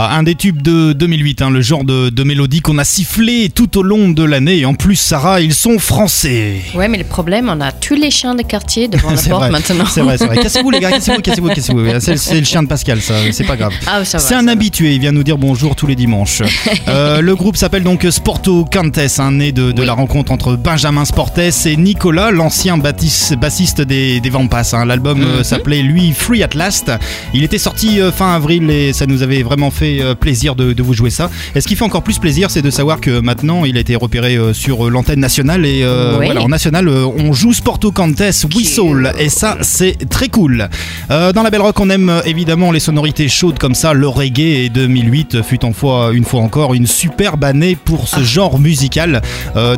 un des tubes de 2008, hein, le genre de, de mélodie qu'on a sifflé tout au long de l'année. Et en plus, Sarah, ils sont français. Ouais, mais le problème, on a tous les chiens de quartier devant la porte vrai. maintenant. C'est vrai, c'est vrai. Cassez-vous les gars, cassez-vous, cassez-vous, cassez-vous. C'est le chien de Pascal, ça, c'est pas grave. Ah, C'est un habitué, il vient nous dire bonjour tous les dimanches. Euh, le groupe s'appelle donc Sporto Cantes, un né de, de la rencontre entre Benjamin Sportes et Nicolas, l'ancien bassiste des, des Vampas. hein. L'album euh, Mhm. s'appelait lui Free at Last. Il était sorti euh, fin avril et ça nous avait vraiment fait euh, plaisir de, de vous jouer ça. Et ce qui fait encore plus plaisir, c'est de savoir que maintenant il a été repéré euh, sur euh, l'antenne nationale et Oui. voilà, en national, euh, on joue Sporto Cantes Whistle et ça c'est très cool. Dans la Belle Rock, on aime évidemment les sonorités chaudes comme ça. Le reggae et 2008 fut en fois, une fois encore une superbe année pour Ah. ce genre musical,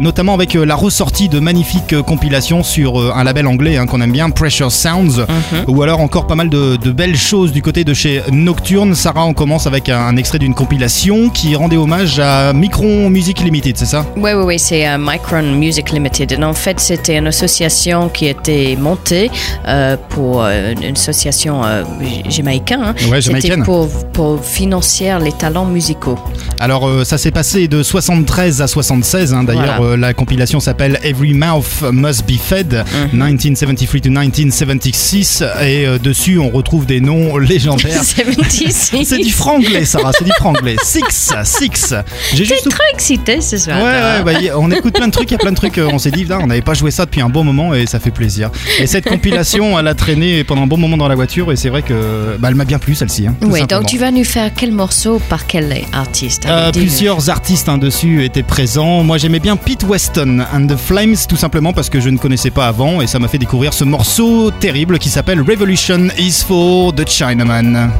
notamment avec la ressortie de magnifiques compilations sur un label anglais hein, qu'on aime bien, Pressure Sounds, Mhm. ou alors encore pas mal de, de belles choses du côté de chez Nocturne. Sarah, on commence avec un, un extrait d'une compilation qui rendait hommage à Micron Music Limited, c'est ça? Oui, oui, oui, c'est euh, Micron Music Limited. Et en fait, c'était une association qui était montée euh, pour euh, une association euh, jamaïcaine. hein. Ouais, C'était pour, pour financer les talents musicaux. Alors ça s'est passé de 73 à 76, hein. d'ailleurs Voilà. la compilation s'appelle Every Mouth Must Be Fed, Mhm. 1973 to 1976, et dessus on retrouve des noms légendaires. 76. c'est du franglais Sarah, c'est du franglais. Six, Six. J'ai T'es juste... trop excité ce soir. Ouais, ouais, bah, on écoute plein de trucs, il y a plein de trucs, euh, on s'est dit, là, on n'avait pas joué ça depuis un bon moment et ça fait plaisir. Et cette compilation, elle a traîné pendant un bon moment dans la voiture et c'est vrai que bah, elle m'a bien plu celle-ci. hein, Oui, simplement. donc tu vas nous faire quel morceau par quel artiste Euh, plusieurs artistes hein, dessus étaient présents. Moi j'aimais bien Pete Weston and the Flames tout simplement parce que je ne connaissais pas avant et ça m'a fait découvrir ce morceau terrible qui s'appelle Revolution is for the Chinaman.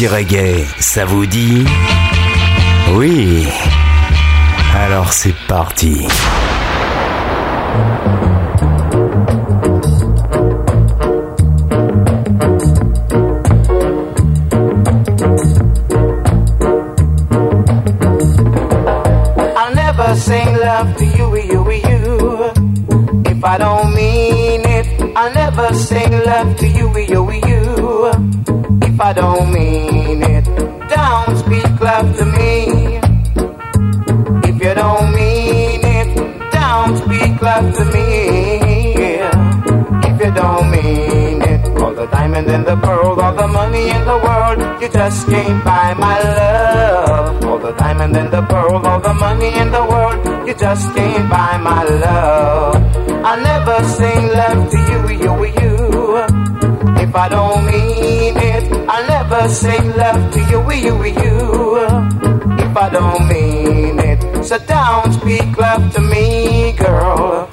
Petit reggae, ça vous dit? Oui. Alors c'est parti. I'll never sing love to you, you, you. If I don't mean it, I'll never sing love to you, you, I don't mean it, don't speak love to me. If you don't mean it, don't speak love to me. If you don't mean it, all the diamonds and the pearls, all the money in the world, you just can't buy my love. All the diamonds and the pearls, all the money in the world, you just can't buy my love. I'll never sing love to you, you, you. If I don't mean never sing love to you, you, you. If I don't mean it, so don't speak love to me, girl.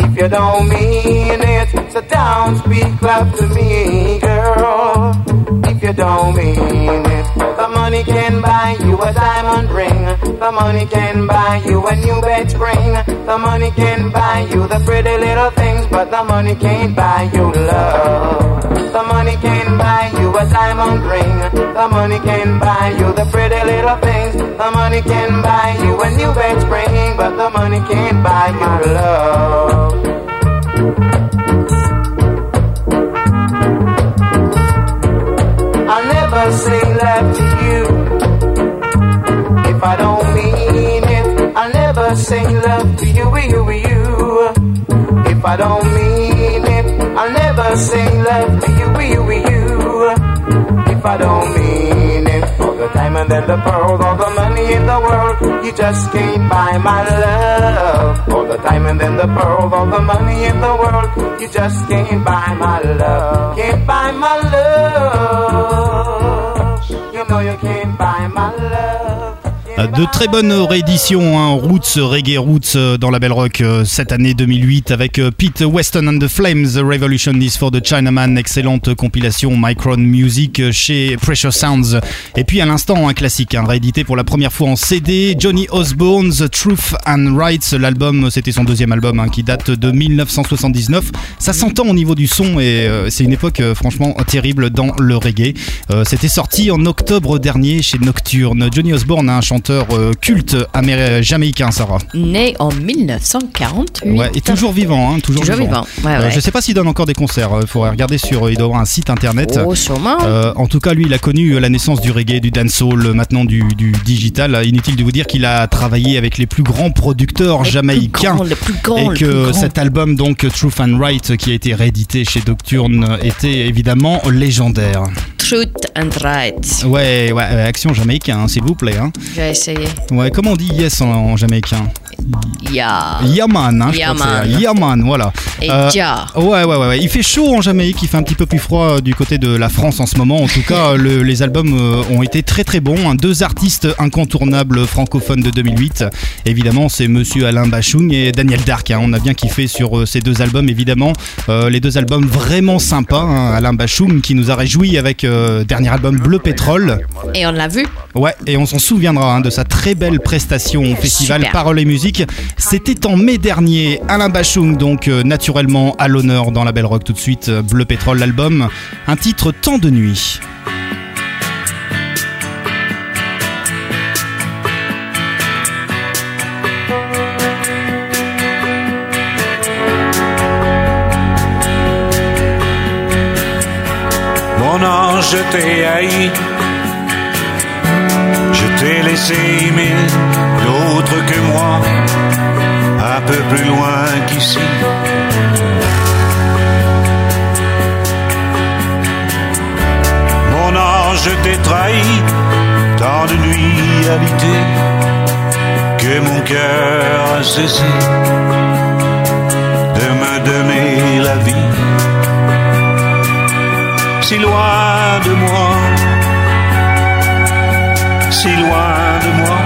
If you don't mean it, so don't speak love to me, girl. If you don't mean it, money can buy you a diamond ring. The money can buy you a new bed spring. The money can buy you the pretty little things, but the money can't buy you love. The money can buy you a diamond ring. The money can buy you the pretty little things. The money can buy you a new bed spring, but the money can't buy you love. Say love to you if I don't mean it. I'll never say love to you, you, you. If I don't mean it, I'll never say love to you, you, you. If I don't mean it, all the diamond and the pearls, all the money in the world, you just can't buy my love. All the diamond and the pearls, all the money in the world, you just can't buy my love. Can't buy my love. You know you can't buy my love. De très bonnes rééditions, hein, Roots, Reggae Roots euh, dans la Belle Rock euh, cette année 2008 avec euh, Pete Weston and the Flames, The Revolution is for the Chinaman, excellente compilation Micron Music euh, chez Pressure Sounds. Et puis à l'instant, un classique, hein, réédité pour la première fois en CD, Johnny Osbourne's Truth and Rights. L'album, c'était son deuxième album hein, qui date de 1979. Ça s'entend au niveau du son et euh, c'est une époque euh, franchement terrible dans le reggae. Euh, c'était sorti en octobre dernier chez Nocturne. Johnny Osbourne, un chanteur euh, culte américain, jamaïcain, Sarah. Né en 1948. Ouais, et toujours vivant, hein, toujours, Toujours vivant, ouais, Euh, ouais. je sais pas s'il donne encore des concerts. Il faudrait regarder sur. Il doit avoir un site internet. Oh, sûrement. Euh, en tout cas, lui, il a connu la naissance du reggae, du dancehall, maintenant du, du digital. Inutile de vous dire qu'il a travaillé avec les plus grands producteurs jamaïcains. plus grand, et que cet album, donc Truth and Right, qui a été réédité chez Nocturne, était évidemment légendaire. Truth and Right. Ouais, ouais, euh, action jamaïcain, hein, s'il vous plaît. hein. Ouais, comment on dit yes en jamaïcain Ya. Yaman, hein, je crois que Yaman. Yaman, voilà. Et Euh, Ja. Ouais, ouais, ouais, ouais. Il fait chaud en Jamaïque, il fait un petit peu plus froid euh, du côté de la France en ce moment. En tout cas, euh, le- les albums euh, ont été très très bons. hein. Deux artistes incontournables francophones de 2008. Évidemment, c'est Monsieur Alain Bachung et Daniel Dark. hein. On a bien kiffé sur euh, ces deux albums, évidemment. Euh, les deux albums vraiment sympas. hein. Alain Bachung qui nous a réjouis avec euh, dernier album Bleu Pétrole. Et on l'a vu. Ouais, et on s'en souviendra de sa très belle prestation au festival Super. Parole et Musique. C'était en mai dernier. Alain Bachung, donc euh, naturellement à l'honneur dans la Belle Rock tout de suite. euh, Bleu Pétrole, l'album. Un titre Tant de nuit. Mon ange, je t'ai haï. Je t'ai laissé aimer que moi, un peu plus loin qu'ici. Mon ange, t'ai trahi, tant de nuits habitées, que mon cœur a cessé de me donner la vie si loin de moi, si loin de moi,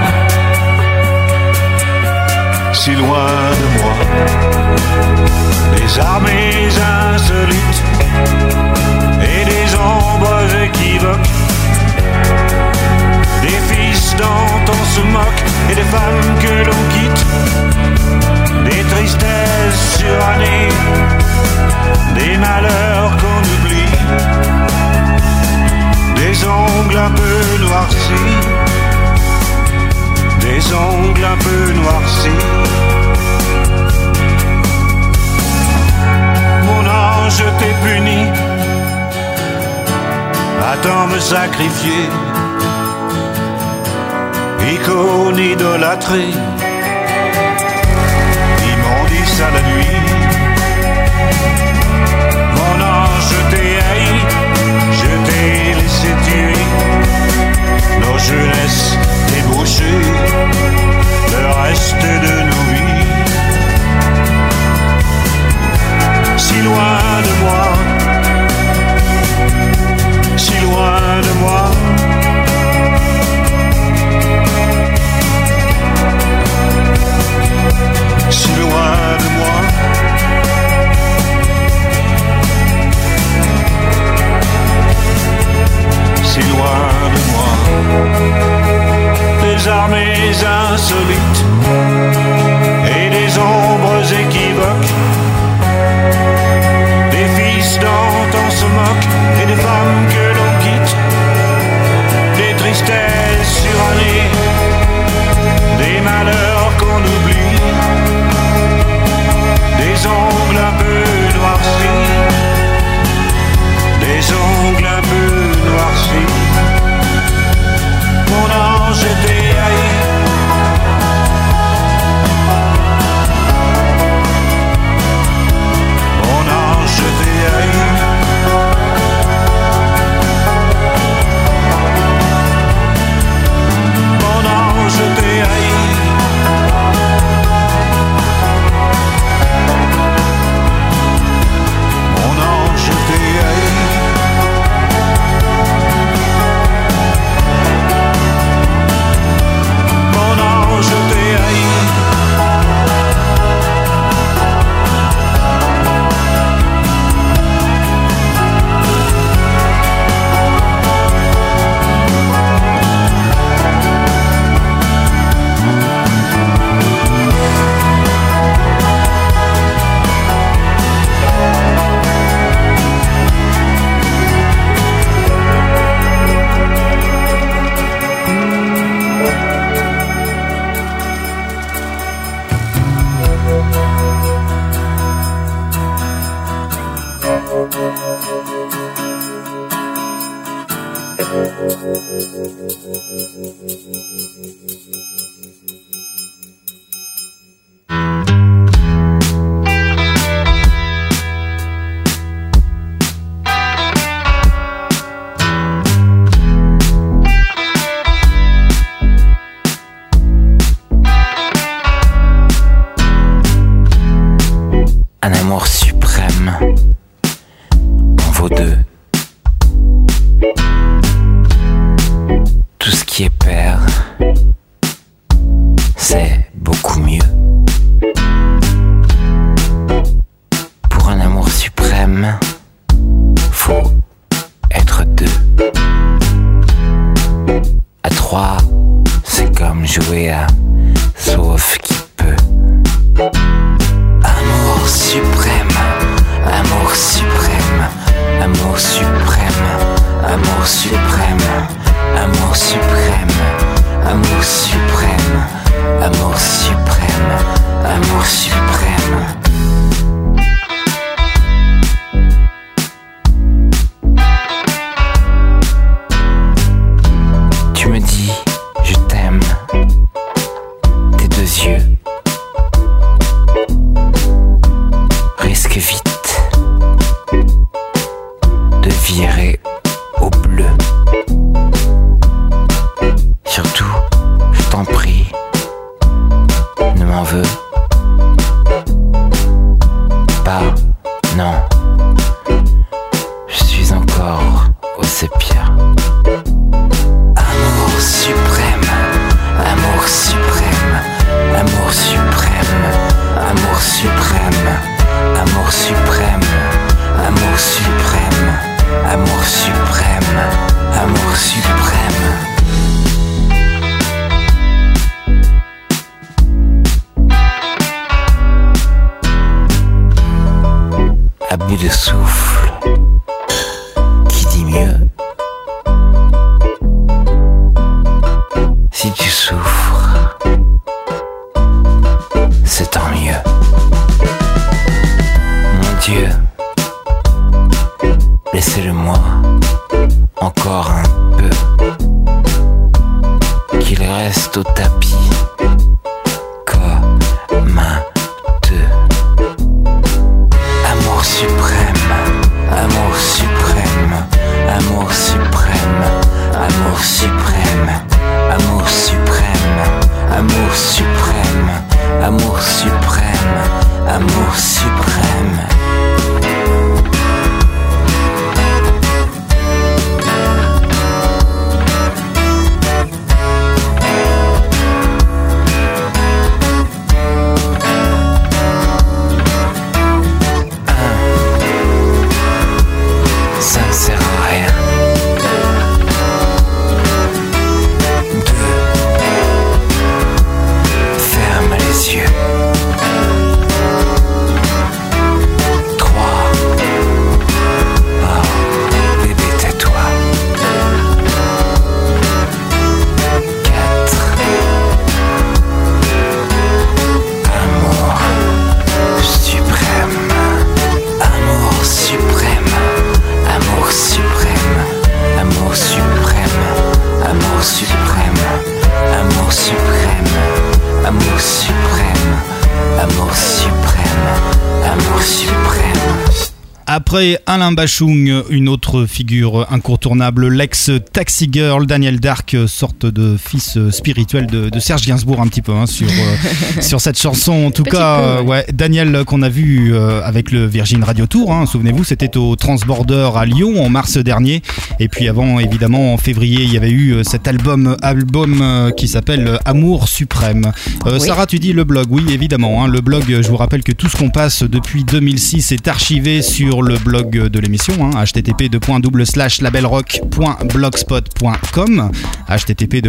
si loin de moi. Des armées insolites et des ombres équivoques, des fils dont on se moque et des femmes que l'on quitte, des tristesses surannées, des malheurs qu'on oublie. Des ongles un peu noircis, des ongles un peu noircis. Mon ange, t'ai puni, attends me sacrifier icône idolâtrée. Dit ça la nuit. Mon ange, t'ai haï, je t'ai laissé tuer. Nos jeunesses débauchées, reste de nos vies. Si loin de moi, si loin de moi. Si loin de moi. Si loin de moi. Des armées insolites et des ombres équivoques. Des fils d'antan se moquent et des femmes que l'on quitte. Des tristesses surannées, des malheurs qu'on oublie. Des ongles un peu noircis, des ongles un peu noircis. Amour suprême. Après Alain Bachung, une autre figure incontournable, l'ex Taxi Girl, Daniel Dark, sorte de fils spirituel de, de Serge Gainsbourg un petit peu hein, sur, euh, sur cette chanson. En tout Petit cas, euh, ouais, Daniel qu'on a vu euh, avec le Virgin Radio Tour, hein, souvenez-vous, c'était au Transborder à Lyon en mars dernier. Et puis avant, évidemment, en février, il y avait eu cet album, album qui s'appelle Amour Suprême. Oui. Sarah, tu dis le blog, oui, évidemment. hein, le blog, je vous rappelle que tout ce qu'on passe depuis 2006 est archivé sur le blog de l'émission, hein, http labelrock.blogspot.com http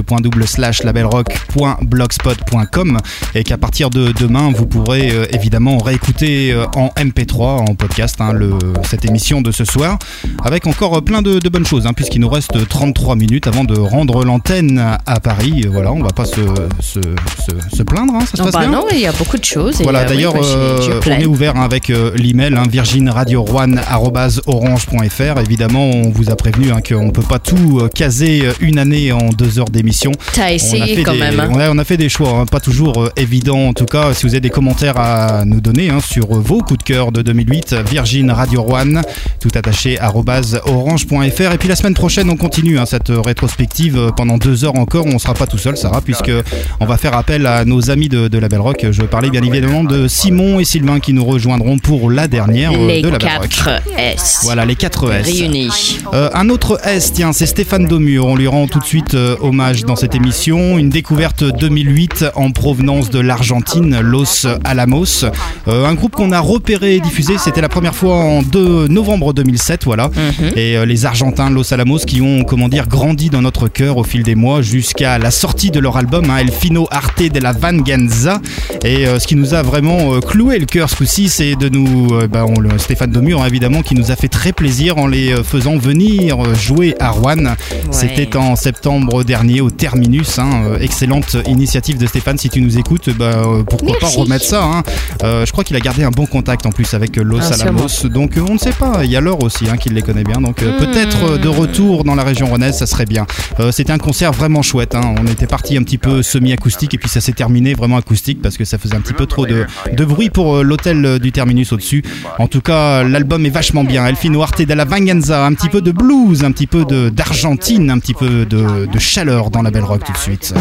labelrock.blogspot.com et qu'à partir de demain, vous pourrez euh, évidemment réécouter euh, en MP3, en podcast, hein, le, cette émission de ce soir, avec encore euh, plein de, de bonnes choses, hein, puisqu'il nous reste 33 minutes avant de rendre l'antenne à Paris. Voilà, on va pas se, se, se- se plaindre, ça se passe bah bien non, il y a beaucoup de choses. et, voilà, euh, oui, d'ailleurs, euh, on est ouvert avec euh, l'email hein, virginradio-orange.fr. Évidemment, on vous a prévenu hein, qu'on ne peut pas tout euh, caser euh, une année en deux heures d'émission. T'as On a essayé fait quand des- même. hein. on a fait des choix, hein, pas toujours euh, évidents. En tout cas, si vous avez des commentaires à nous donner sur vos coups de cœur de 2008, Virgin Radio One, tout attaché orange.fr. Et puis la semaine prochaine, on continue cette rétrospective pendant deux heures encore. On sera pas tout seul, Sarah, puisque on va faire appel à nos amis de, de la Belle Rock. Je parlais bien évidemment de Simon et Sylvain qui nous rejoindront pour la dernière Les de la Belle Rock. 4 S. Voilà, les 4 S. Réunis. Euh, un autre S, tiens, c'est Stéphane Domur. On lui rend tout de suite euh, hommage dans cette émission. Une découverte 2008 en provenance de l'Argentine, Los Alamos. Euh, un groupe qu'on a repéré et diffusé, c'était la première fois en 2 novembre 2007, voilà. Et euh, les Argentins, Los Alamos, qui ont, comment dire, grandi dans notre cœur au fil des mois jusqu'à la sortie de leur album, hein, El Fino Arte de la Vanganza. Et ce qui nous a vraiment cloué le cœur ce coup-ci, c'est de nous, bah, on Stéphane Domur, évidemment, qui nous a fait très plaisir en les euh, faisant venir euh, jouer à Rouen. C'était en septembre dernier au Terminus. hein, euh, excellente initiative de Stéphane. Si tu nous écoutes, bah, pourquoi Merci. pas remettre ça. hein. Euh, je crois qu'il a gardé un bon contact en plus avec Los Ah, Alamos. Donc on ne sait pas. Il y a Laure aussi hein, qui les connaît bien. Donc Hmm. peut-être de retour dans la région rennaise, ça serait bien. Euh, C'était un concert vraiment chouette. On était parti un petit peu semi-acoustique et puis ça s'est terminé vraiment acoustique parce que ça faisait un petit peu trop de, de bruit pour l'hôtel du Terminus au-dessus. En tout cas, l'album est vachement bien. Elfino Arte de la Vanganza, un petit peu de blues, un petit peu d'Argentine, un petit peu de, de chaleur dans la belle rock tout de suite.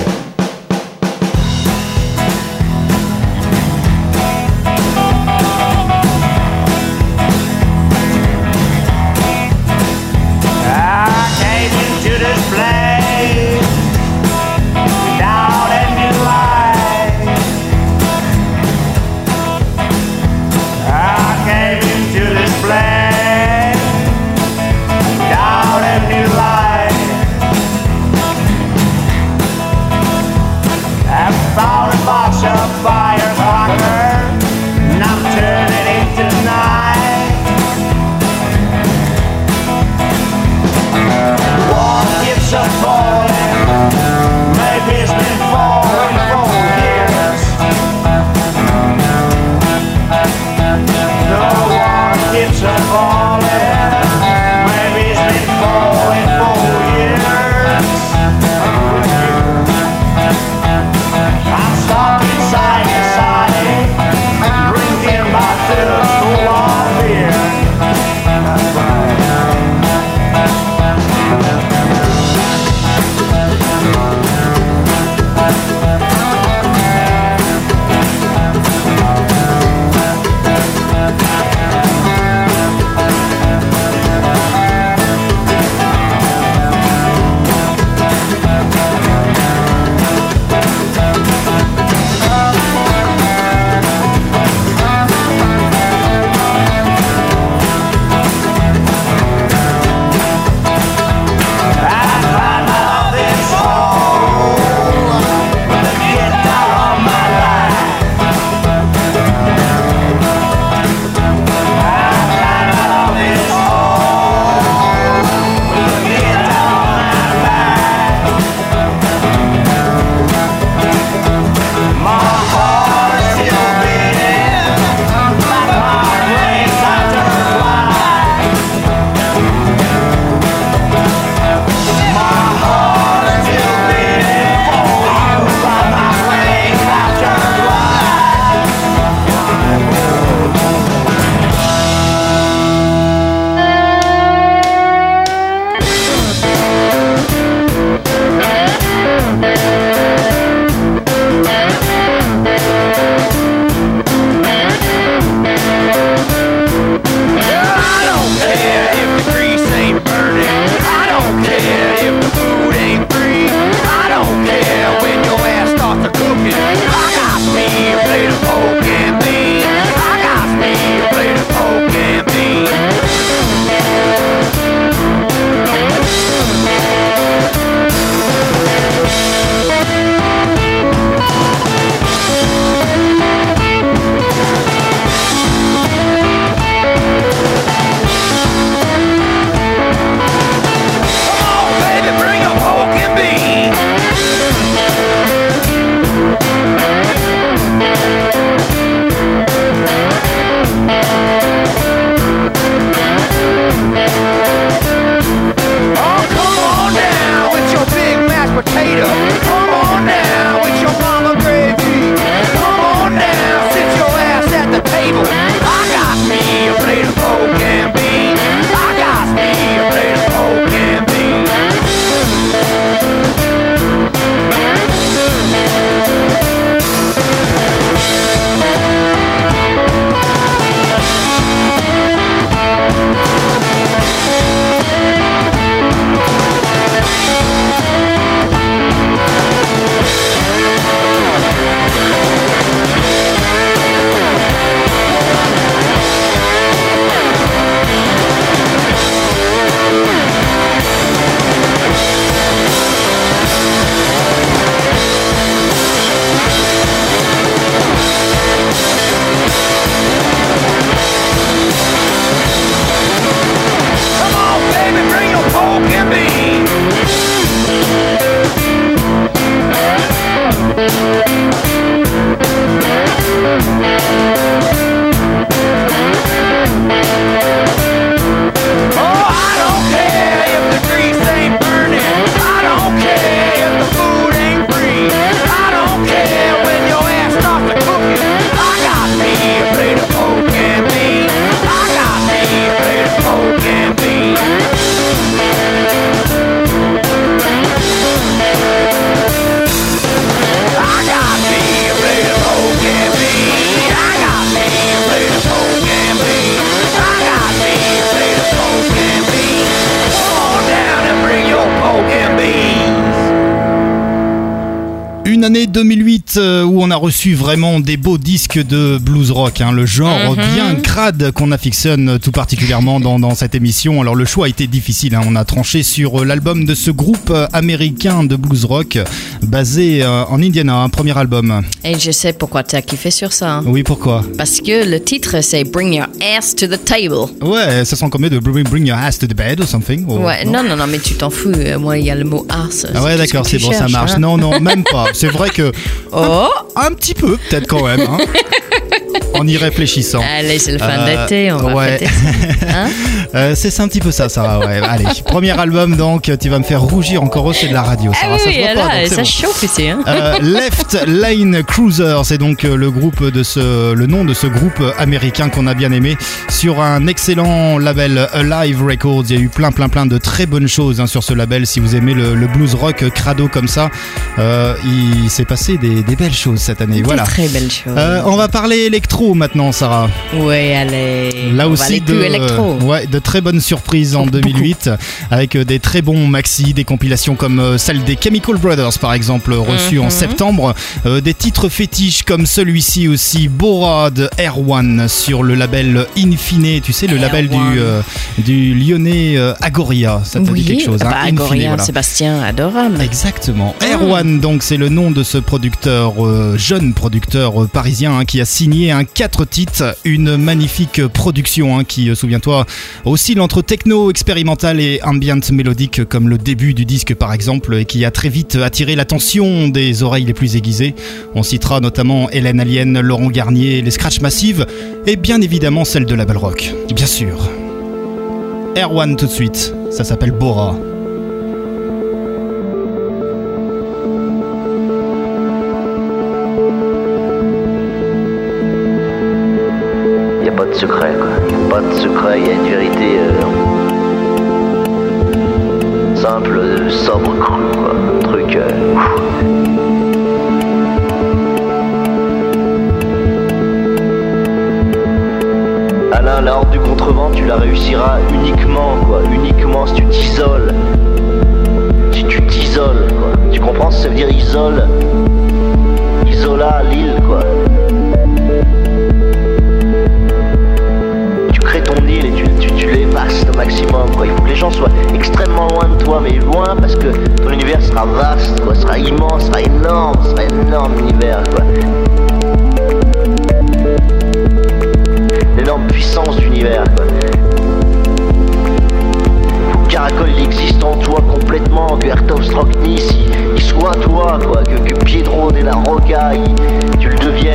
2008 euh, où on a reçu vraiment des beaux disques de blues rock, hein, le genre Mhm. bien crade qu'on affectionne tout particulièrement dans, dans cette émission. Alors le choix a été difficile, hein. on a tranché sur euh, l'album de ce groupe euh, américain de blues rock basé euh, en Indiana, un premier album. Et je sais pourquoi tu as kiffé sur ça. hein. Oui, pourquoi? Parce que le titre, c'est Bring Your Ass to the Table. Ouais, ça sent comme de Bring Bring Your Ass to the Bed or something. ou- ouais, non, non, non, mais tu t'en fous. Moi, il y a le mot ass. Ah ouais, d'accord, c'est bon, ça marche. Non, non, même pas. C'est vrai que. Oh Un petit peu, peut-être quand même. hein. en y réfléchissant. Allez, c'est le fin Euh, d'été, on va ouais. Hein Euh, c'est un petit peu ça, Sarah. Ouais. Allez, premier album donc, tu vas me faire rougir encore. C'est de la radio, Ah oui, ça oui, pas, ça bon. chauffe ici. Hein. Euh, Left Lane Cruiser, c'est donc euh, le groupe de ce, le nom de ce groupe américain qu'on a bien aimé sur un excellent label Alive Records. Il y a eu plein, plein, plein de très bonnes choses hein, sur ce label. Si vous aimez le, le blues rock crado comme ça, euh, il s'est passé des, des belles choses cette année. Des Voilà. très belles choses. Euh, on va parler électro maintenant, Sarah. Ouais, allez. Là on va aussi aller de, plus électro. ouais, de très bonnes surprises en 2008 avec euh, des très bons maxi, des compilations comme euh, celle des Chemical Brothers par exemple reçues en Mhm. septembre, Euh, des titres fétiches comme celui-ci aussi, Bora de Air One sur le label Infine, tu sais le Air label du, euh, lyonnais Agoria, ça te oui, dit quelque chose hein bah, Infine, Agoria, voilà. Sébastien, adorable. Exactement. Air Mm. One, donc c'est le nom de ce producteur, euh, jeune producteur euh, parisien hein, qui a signé un 4 titres, une magnifique production hein, qui, euh, souviens-toi, oscille entre techno expérimental et ambient mélodique comme le début du disque par exemple et qui a très vite attiré l'attention des oreilles les plus aiguisées. On citera notamment Hélène Alien, Laurent Garnier, les Scratch Massive et bien évidemment celle de Label Rock, bien sûr. Air One tout de suite, ça s'appelle Bora. Secret, quoi. Pas de secret, il y a une vérité euh, simple, sobre, crue, quoi. Truc. euh, Alain, la horde du contrevent, tu la réussiras uniquement, quoi. Uniquement si tu t'isoles. Si tu t'isoles, quoi. Tu comprends ce que ça veut dire isole? Isola, l'île, Quoi. Il faut que les gens soient extrêmement loin de toi, mais loin parce que ton univers sera vaste, quoi, sera immense, sera énorme, sera énorme l'univers. L'énorme puissance d'univers. Caracol il existe en toi complètement, que Ertov Strocknis il, il soit toi, quoi, que, que Piedro de la Roca tu le deviennes.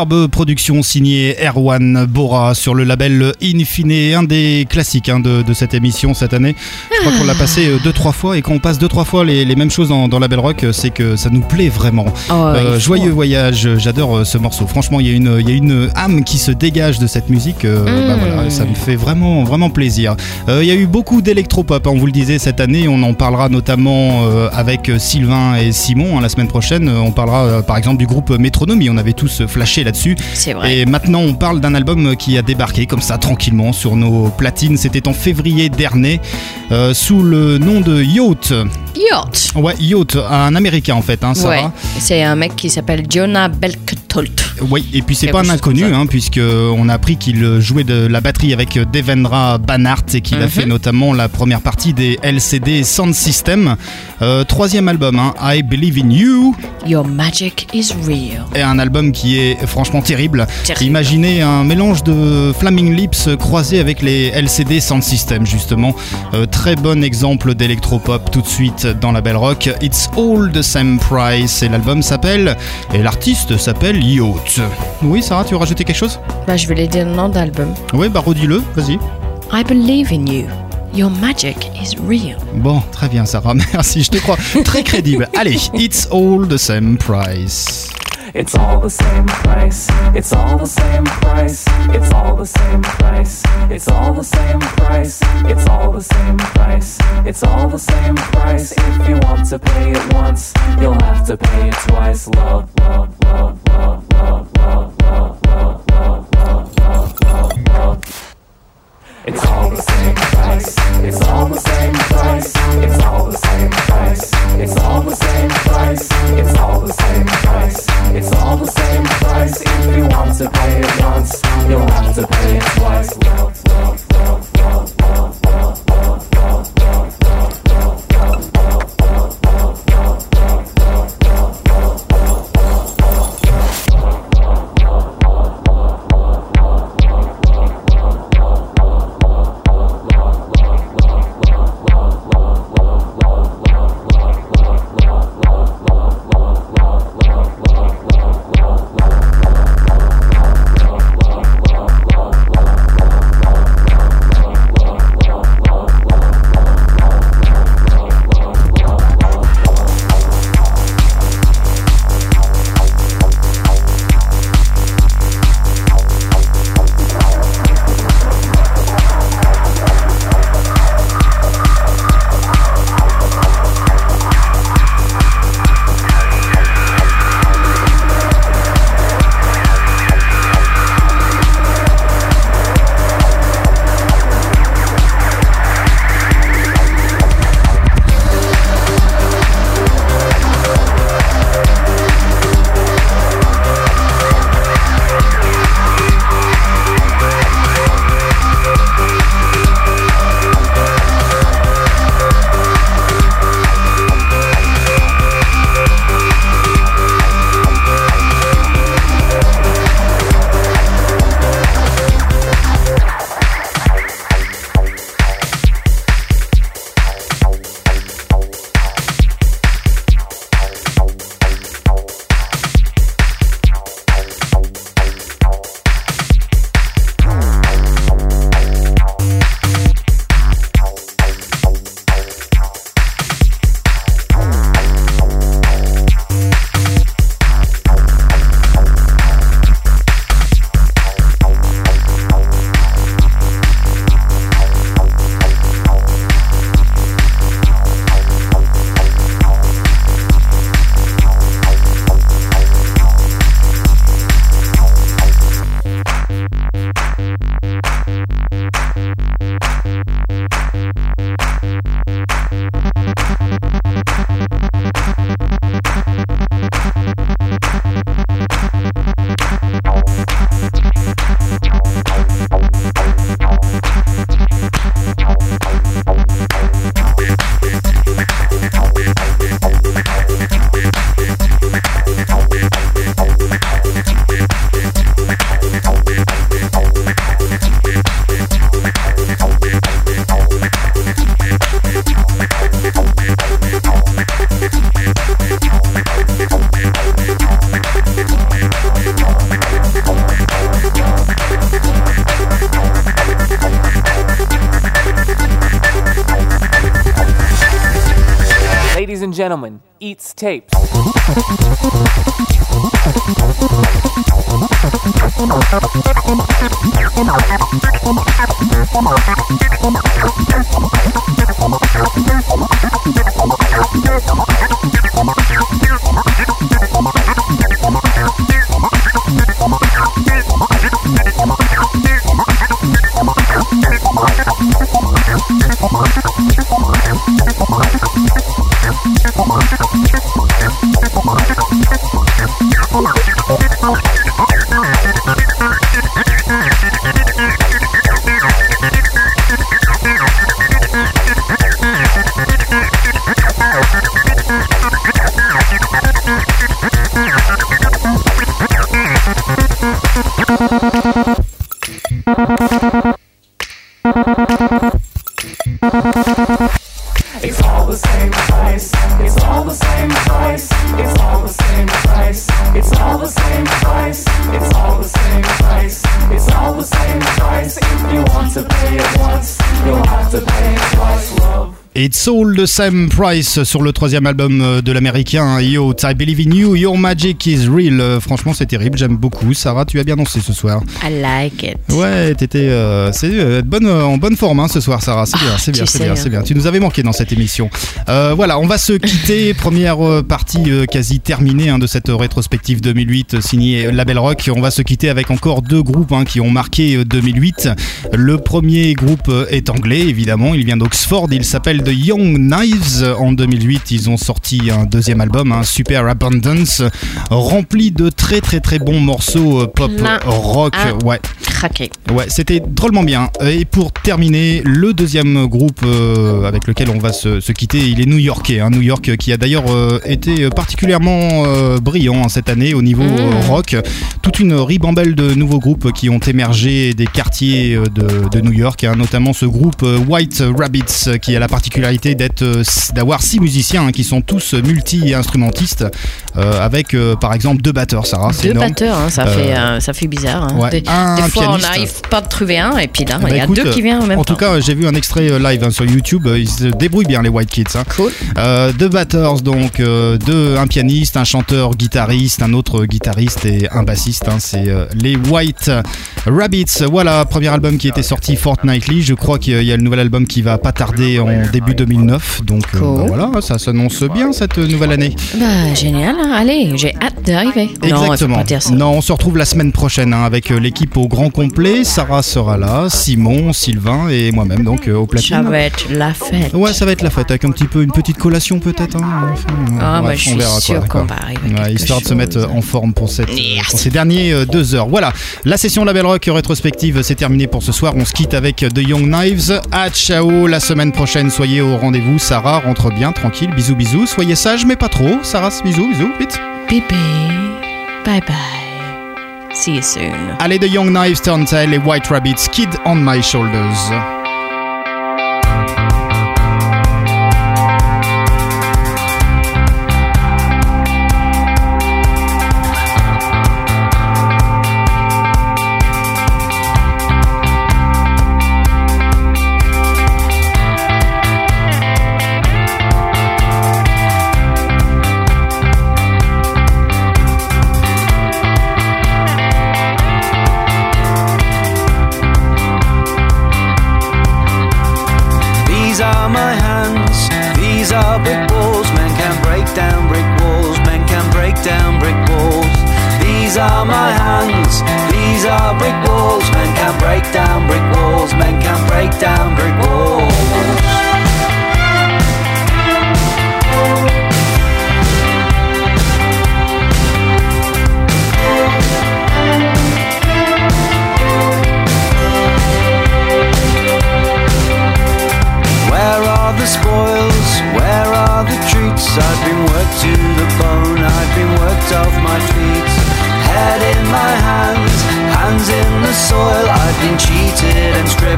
Superbe production signée Erwan Bora sur le label Infine, un des classiques hein, de, de cette émission cette année. Je crois qu'on l'a passé euh, deux trois fois et quand on passe deux trois fois les, les mêmes choses dans, dans Label Rock, euh, c'est que ça nous plaît vraiment. Oh, faut. joyeux voyage, j'adore euh, ce morceau. Franchement, il y a une il y a une âme qui se dégage de cette musique. euh, bah voilà, ça me fait vraiment vraiment plaisir. Euh, Il y a eu beaucoup d'électropop, hein, on vous le disait cette année. On en parlera notamment euh, avec euh, Sylvain et Simon hein, la semaine prochaine. Euh, On parlera euh, par exemple du groupe Métronomie. On avait tous euh, flashé là-dessus. C'est vrai. Et maintenant, on parle d'un album qui a débarqué comme ça tranquillement sur nos platines. C'était en février dernier euh, sous le nom de Yacht. Yacht. Ouais, Yacht, un américain en fait, hein, Ouais. C'est un mec qui s'appelle Jonah Belketolt. Oui, et puis c'est pas un inconnu, hein, puisque on a appris qu'il jouait de la batterie avec Devendra Banhart et qu'il a Mhm. fait notamment la première partie des LCD Sound System. Euh, troisième album, hein, I Believe in You, Your magic is real. et un album qui est franchement terrible. Terrible. Imaginez un mélange de Flaming Lips croisé avec les LCD Sound System justement. Euh, très bon exemple d'électropop tout de suite dans la belle rock. It's all the same price et l'album s'appelle et l'artiste s'appelle Yacht. Oui Sarah, tu veux rajouter quelque chose? Bah, je voulais dire le nom d'album. Oui, bah redis-le, vas-y. I believe in you. Your magic is real. Bon, très bien Sarah, merci, je te crois très crédible. Allez, It's all the same price. It's all the same price. It's all the same price. It's all the same price. It's all the same price. It's all the same price. It's all the same price. If you want to pay it once, you'll have to pay it twice. Love, love, love, love, love, love, love, love, love, love, love, love. It's all the same It's all the same price. It's all the same price. It's all the same price. It's all the same price. It's all the same price. If you want to pay it once, you'll have to pay it twice. Love, love, love, all the same price sur le troisième album euh, de l'américain Yo, I Believe in You, Your Magic is Real. Euh, Franchement, c'est terrible, j'aime beaucoup. Sarah, tu as bien dansé ce soir. I like it. Ouais, t'étais euh, euh, bonne, euh, en bonne forme hein, ce soir, Sarah. C'est bien, c'est bien, c'est bien, hein. bien. Tu nous avais manqué dans cette émission. Voilà, on va se quitter. Première partie quasi terminée hein, de cette rétrospective 2008 euh, signée Label Rock. On va se quitter avec encore deux groupes hein, qui ont marqué euh, 2008. Le premier groupe est anglais, évidemment. Il vient d'Oxford. Il s'appelle The Young Knives. En 2008, ils ont sorti un deuxième album, un Super Abundance, rempli de très très très bons morceaux euh, pop Plein rock. Ouais. Craqué. Ouais, c'était drôlement bien. Et pour terminer, le deuxième groupe euh, avec lequel on va se, se quitter, il est new-yorkais. hein, New York euh, qui a d'ailleurs euh, été particulièrement euh, brillant hein, cette année au niveau euh, rock. Toute une ribambelle de nouveaux groupes qui ont émergé des quartiers de, de New York, hein, notamment ce groupe White Rabbits qui a la particularité d'être euh, d'avoir six musiciens hein, qui sont tous multi-instrumentistes euh, avec euh, par exemple deux batteurs, Sarah. Deux énorme. batteurs, hein, ça, fait, ça fait bizarre. hein. ouais, Des, un des fois, on n'arrive pas de trouver un, et puis là, Bah il y a écoute, deux qui viennent en même en temps. tout cas, j'ai vu un extrait live sur YouTube. Ils se débrouillent bien, les White Kids. Cool. Deux batteurs, donc deux, un pianiste, un chanteur, guitariste, un autre guitariste et un bassiste. C'est les White Rabbits. Voilà, premier album qui était sorti fortnightly. Je crois qu'il y a le nouvel album qui va pas tarder en début 2009. Donc euh, bah, voilà, ça s'annonce bien cette nouvelle année. Bah, génial, hein. allez, j'ai hâte d'arriver. Non, Exactement. pas. Non, on se retrouve la semaine prochaine hein, avec euh, l'équipe au grand complet. Sarah sera là, Simon, Sylvain et moi-même donc euh, au platine. Ça va être la fête. Ouais, ça va être la fête avec un petit peu une petite collation peut-être. hein. Enfin, Ah, bref, bah, je suis sûre d'accord. qu'on va arriver Ouais, histoire de se mettre en forme pour, cette, pour ces derniers deux heures. Voilà, la session Label Rock rétrospective c'est terminé pour ce soir. On se quitte avec The Young Knives. À ciao la semaine prochaine. Soyez au rendez-vous. Sarah rentre bien, tranquille. Bisous, bisous. Soyez sage, mais pas trop. Sarah, bisous, bisous, vite. Bébé, bye bye. See you soon. Allez, The Young Knives, Turntail et White Rabbits, Kid on My Shoulders.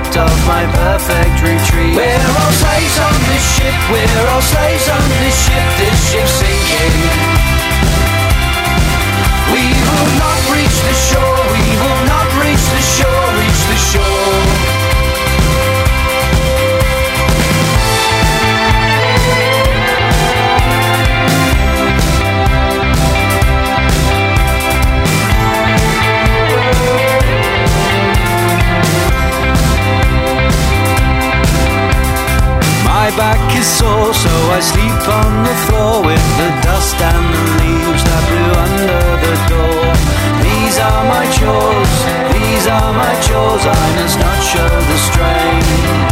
concept of my perfect retreat. We're all slaves on this ship, we're all slaves on this ship, this ship's sinking. We will not reach the shore, we will not reach the shore. back is sore, so I sleep on the floor with the dust and the leaves that blew under the door. These are my chores, these are my chores, I must not show the strain.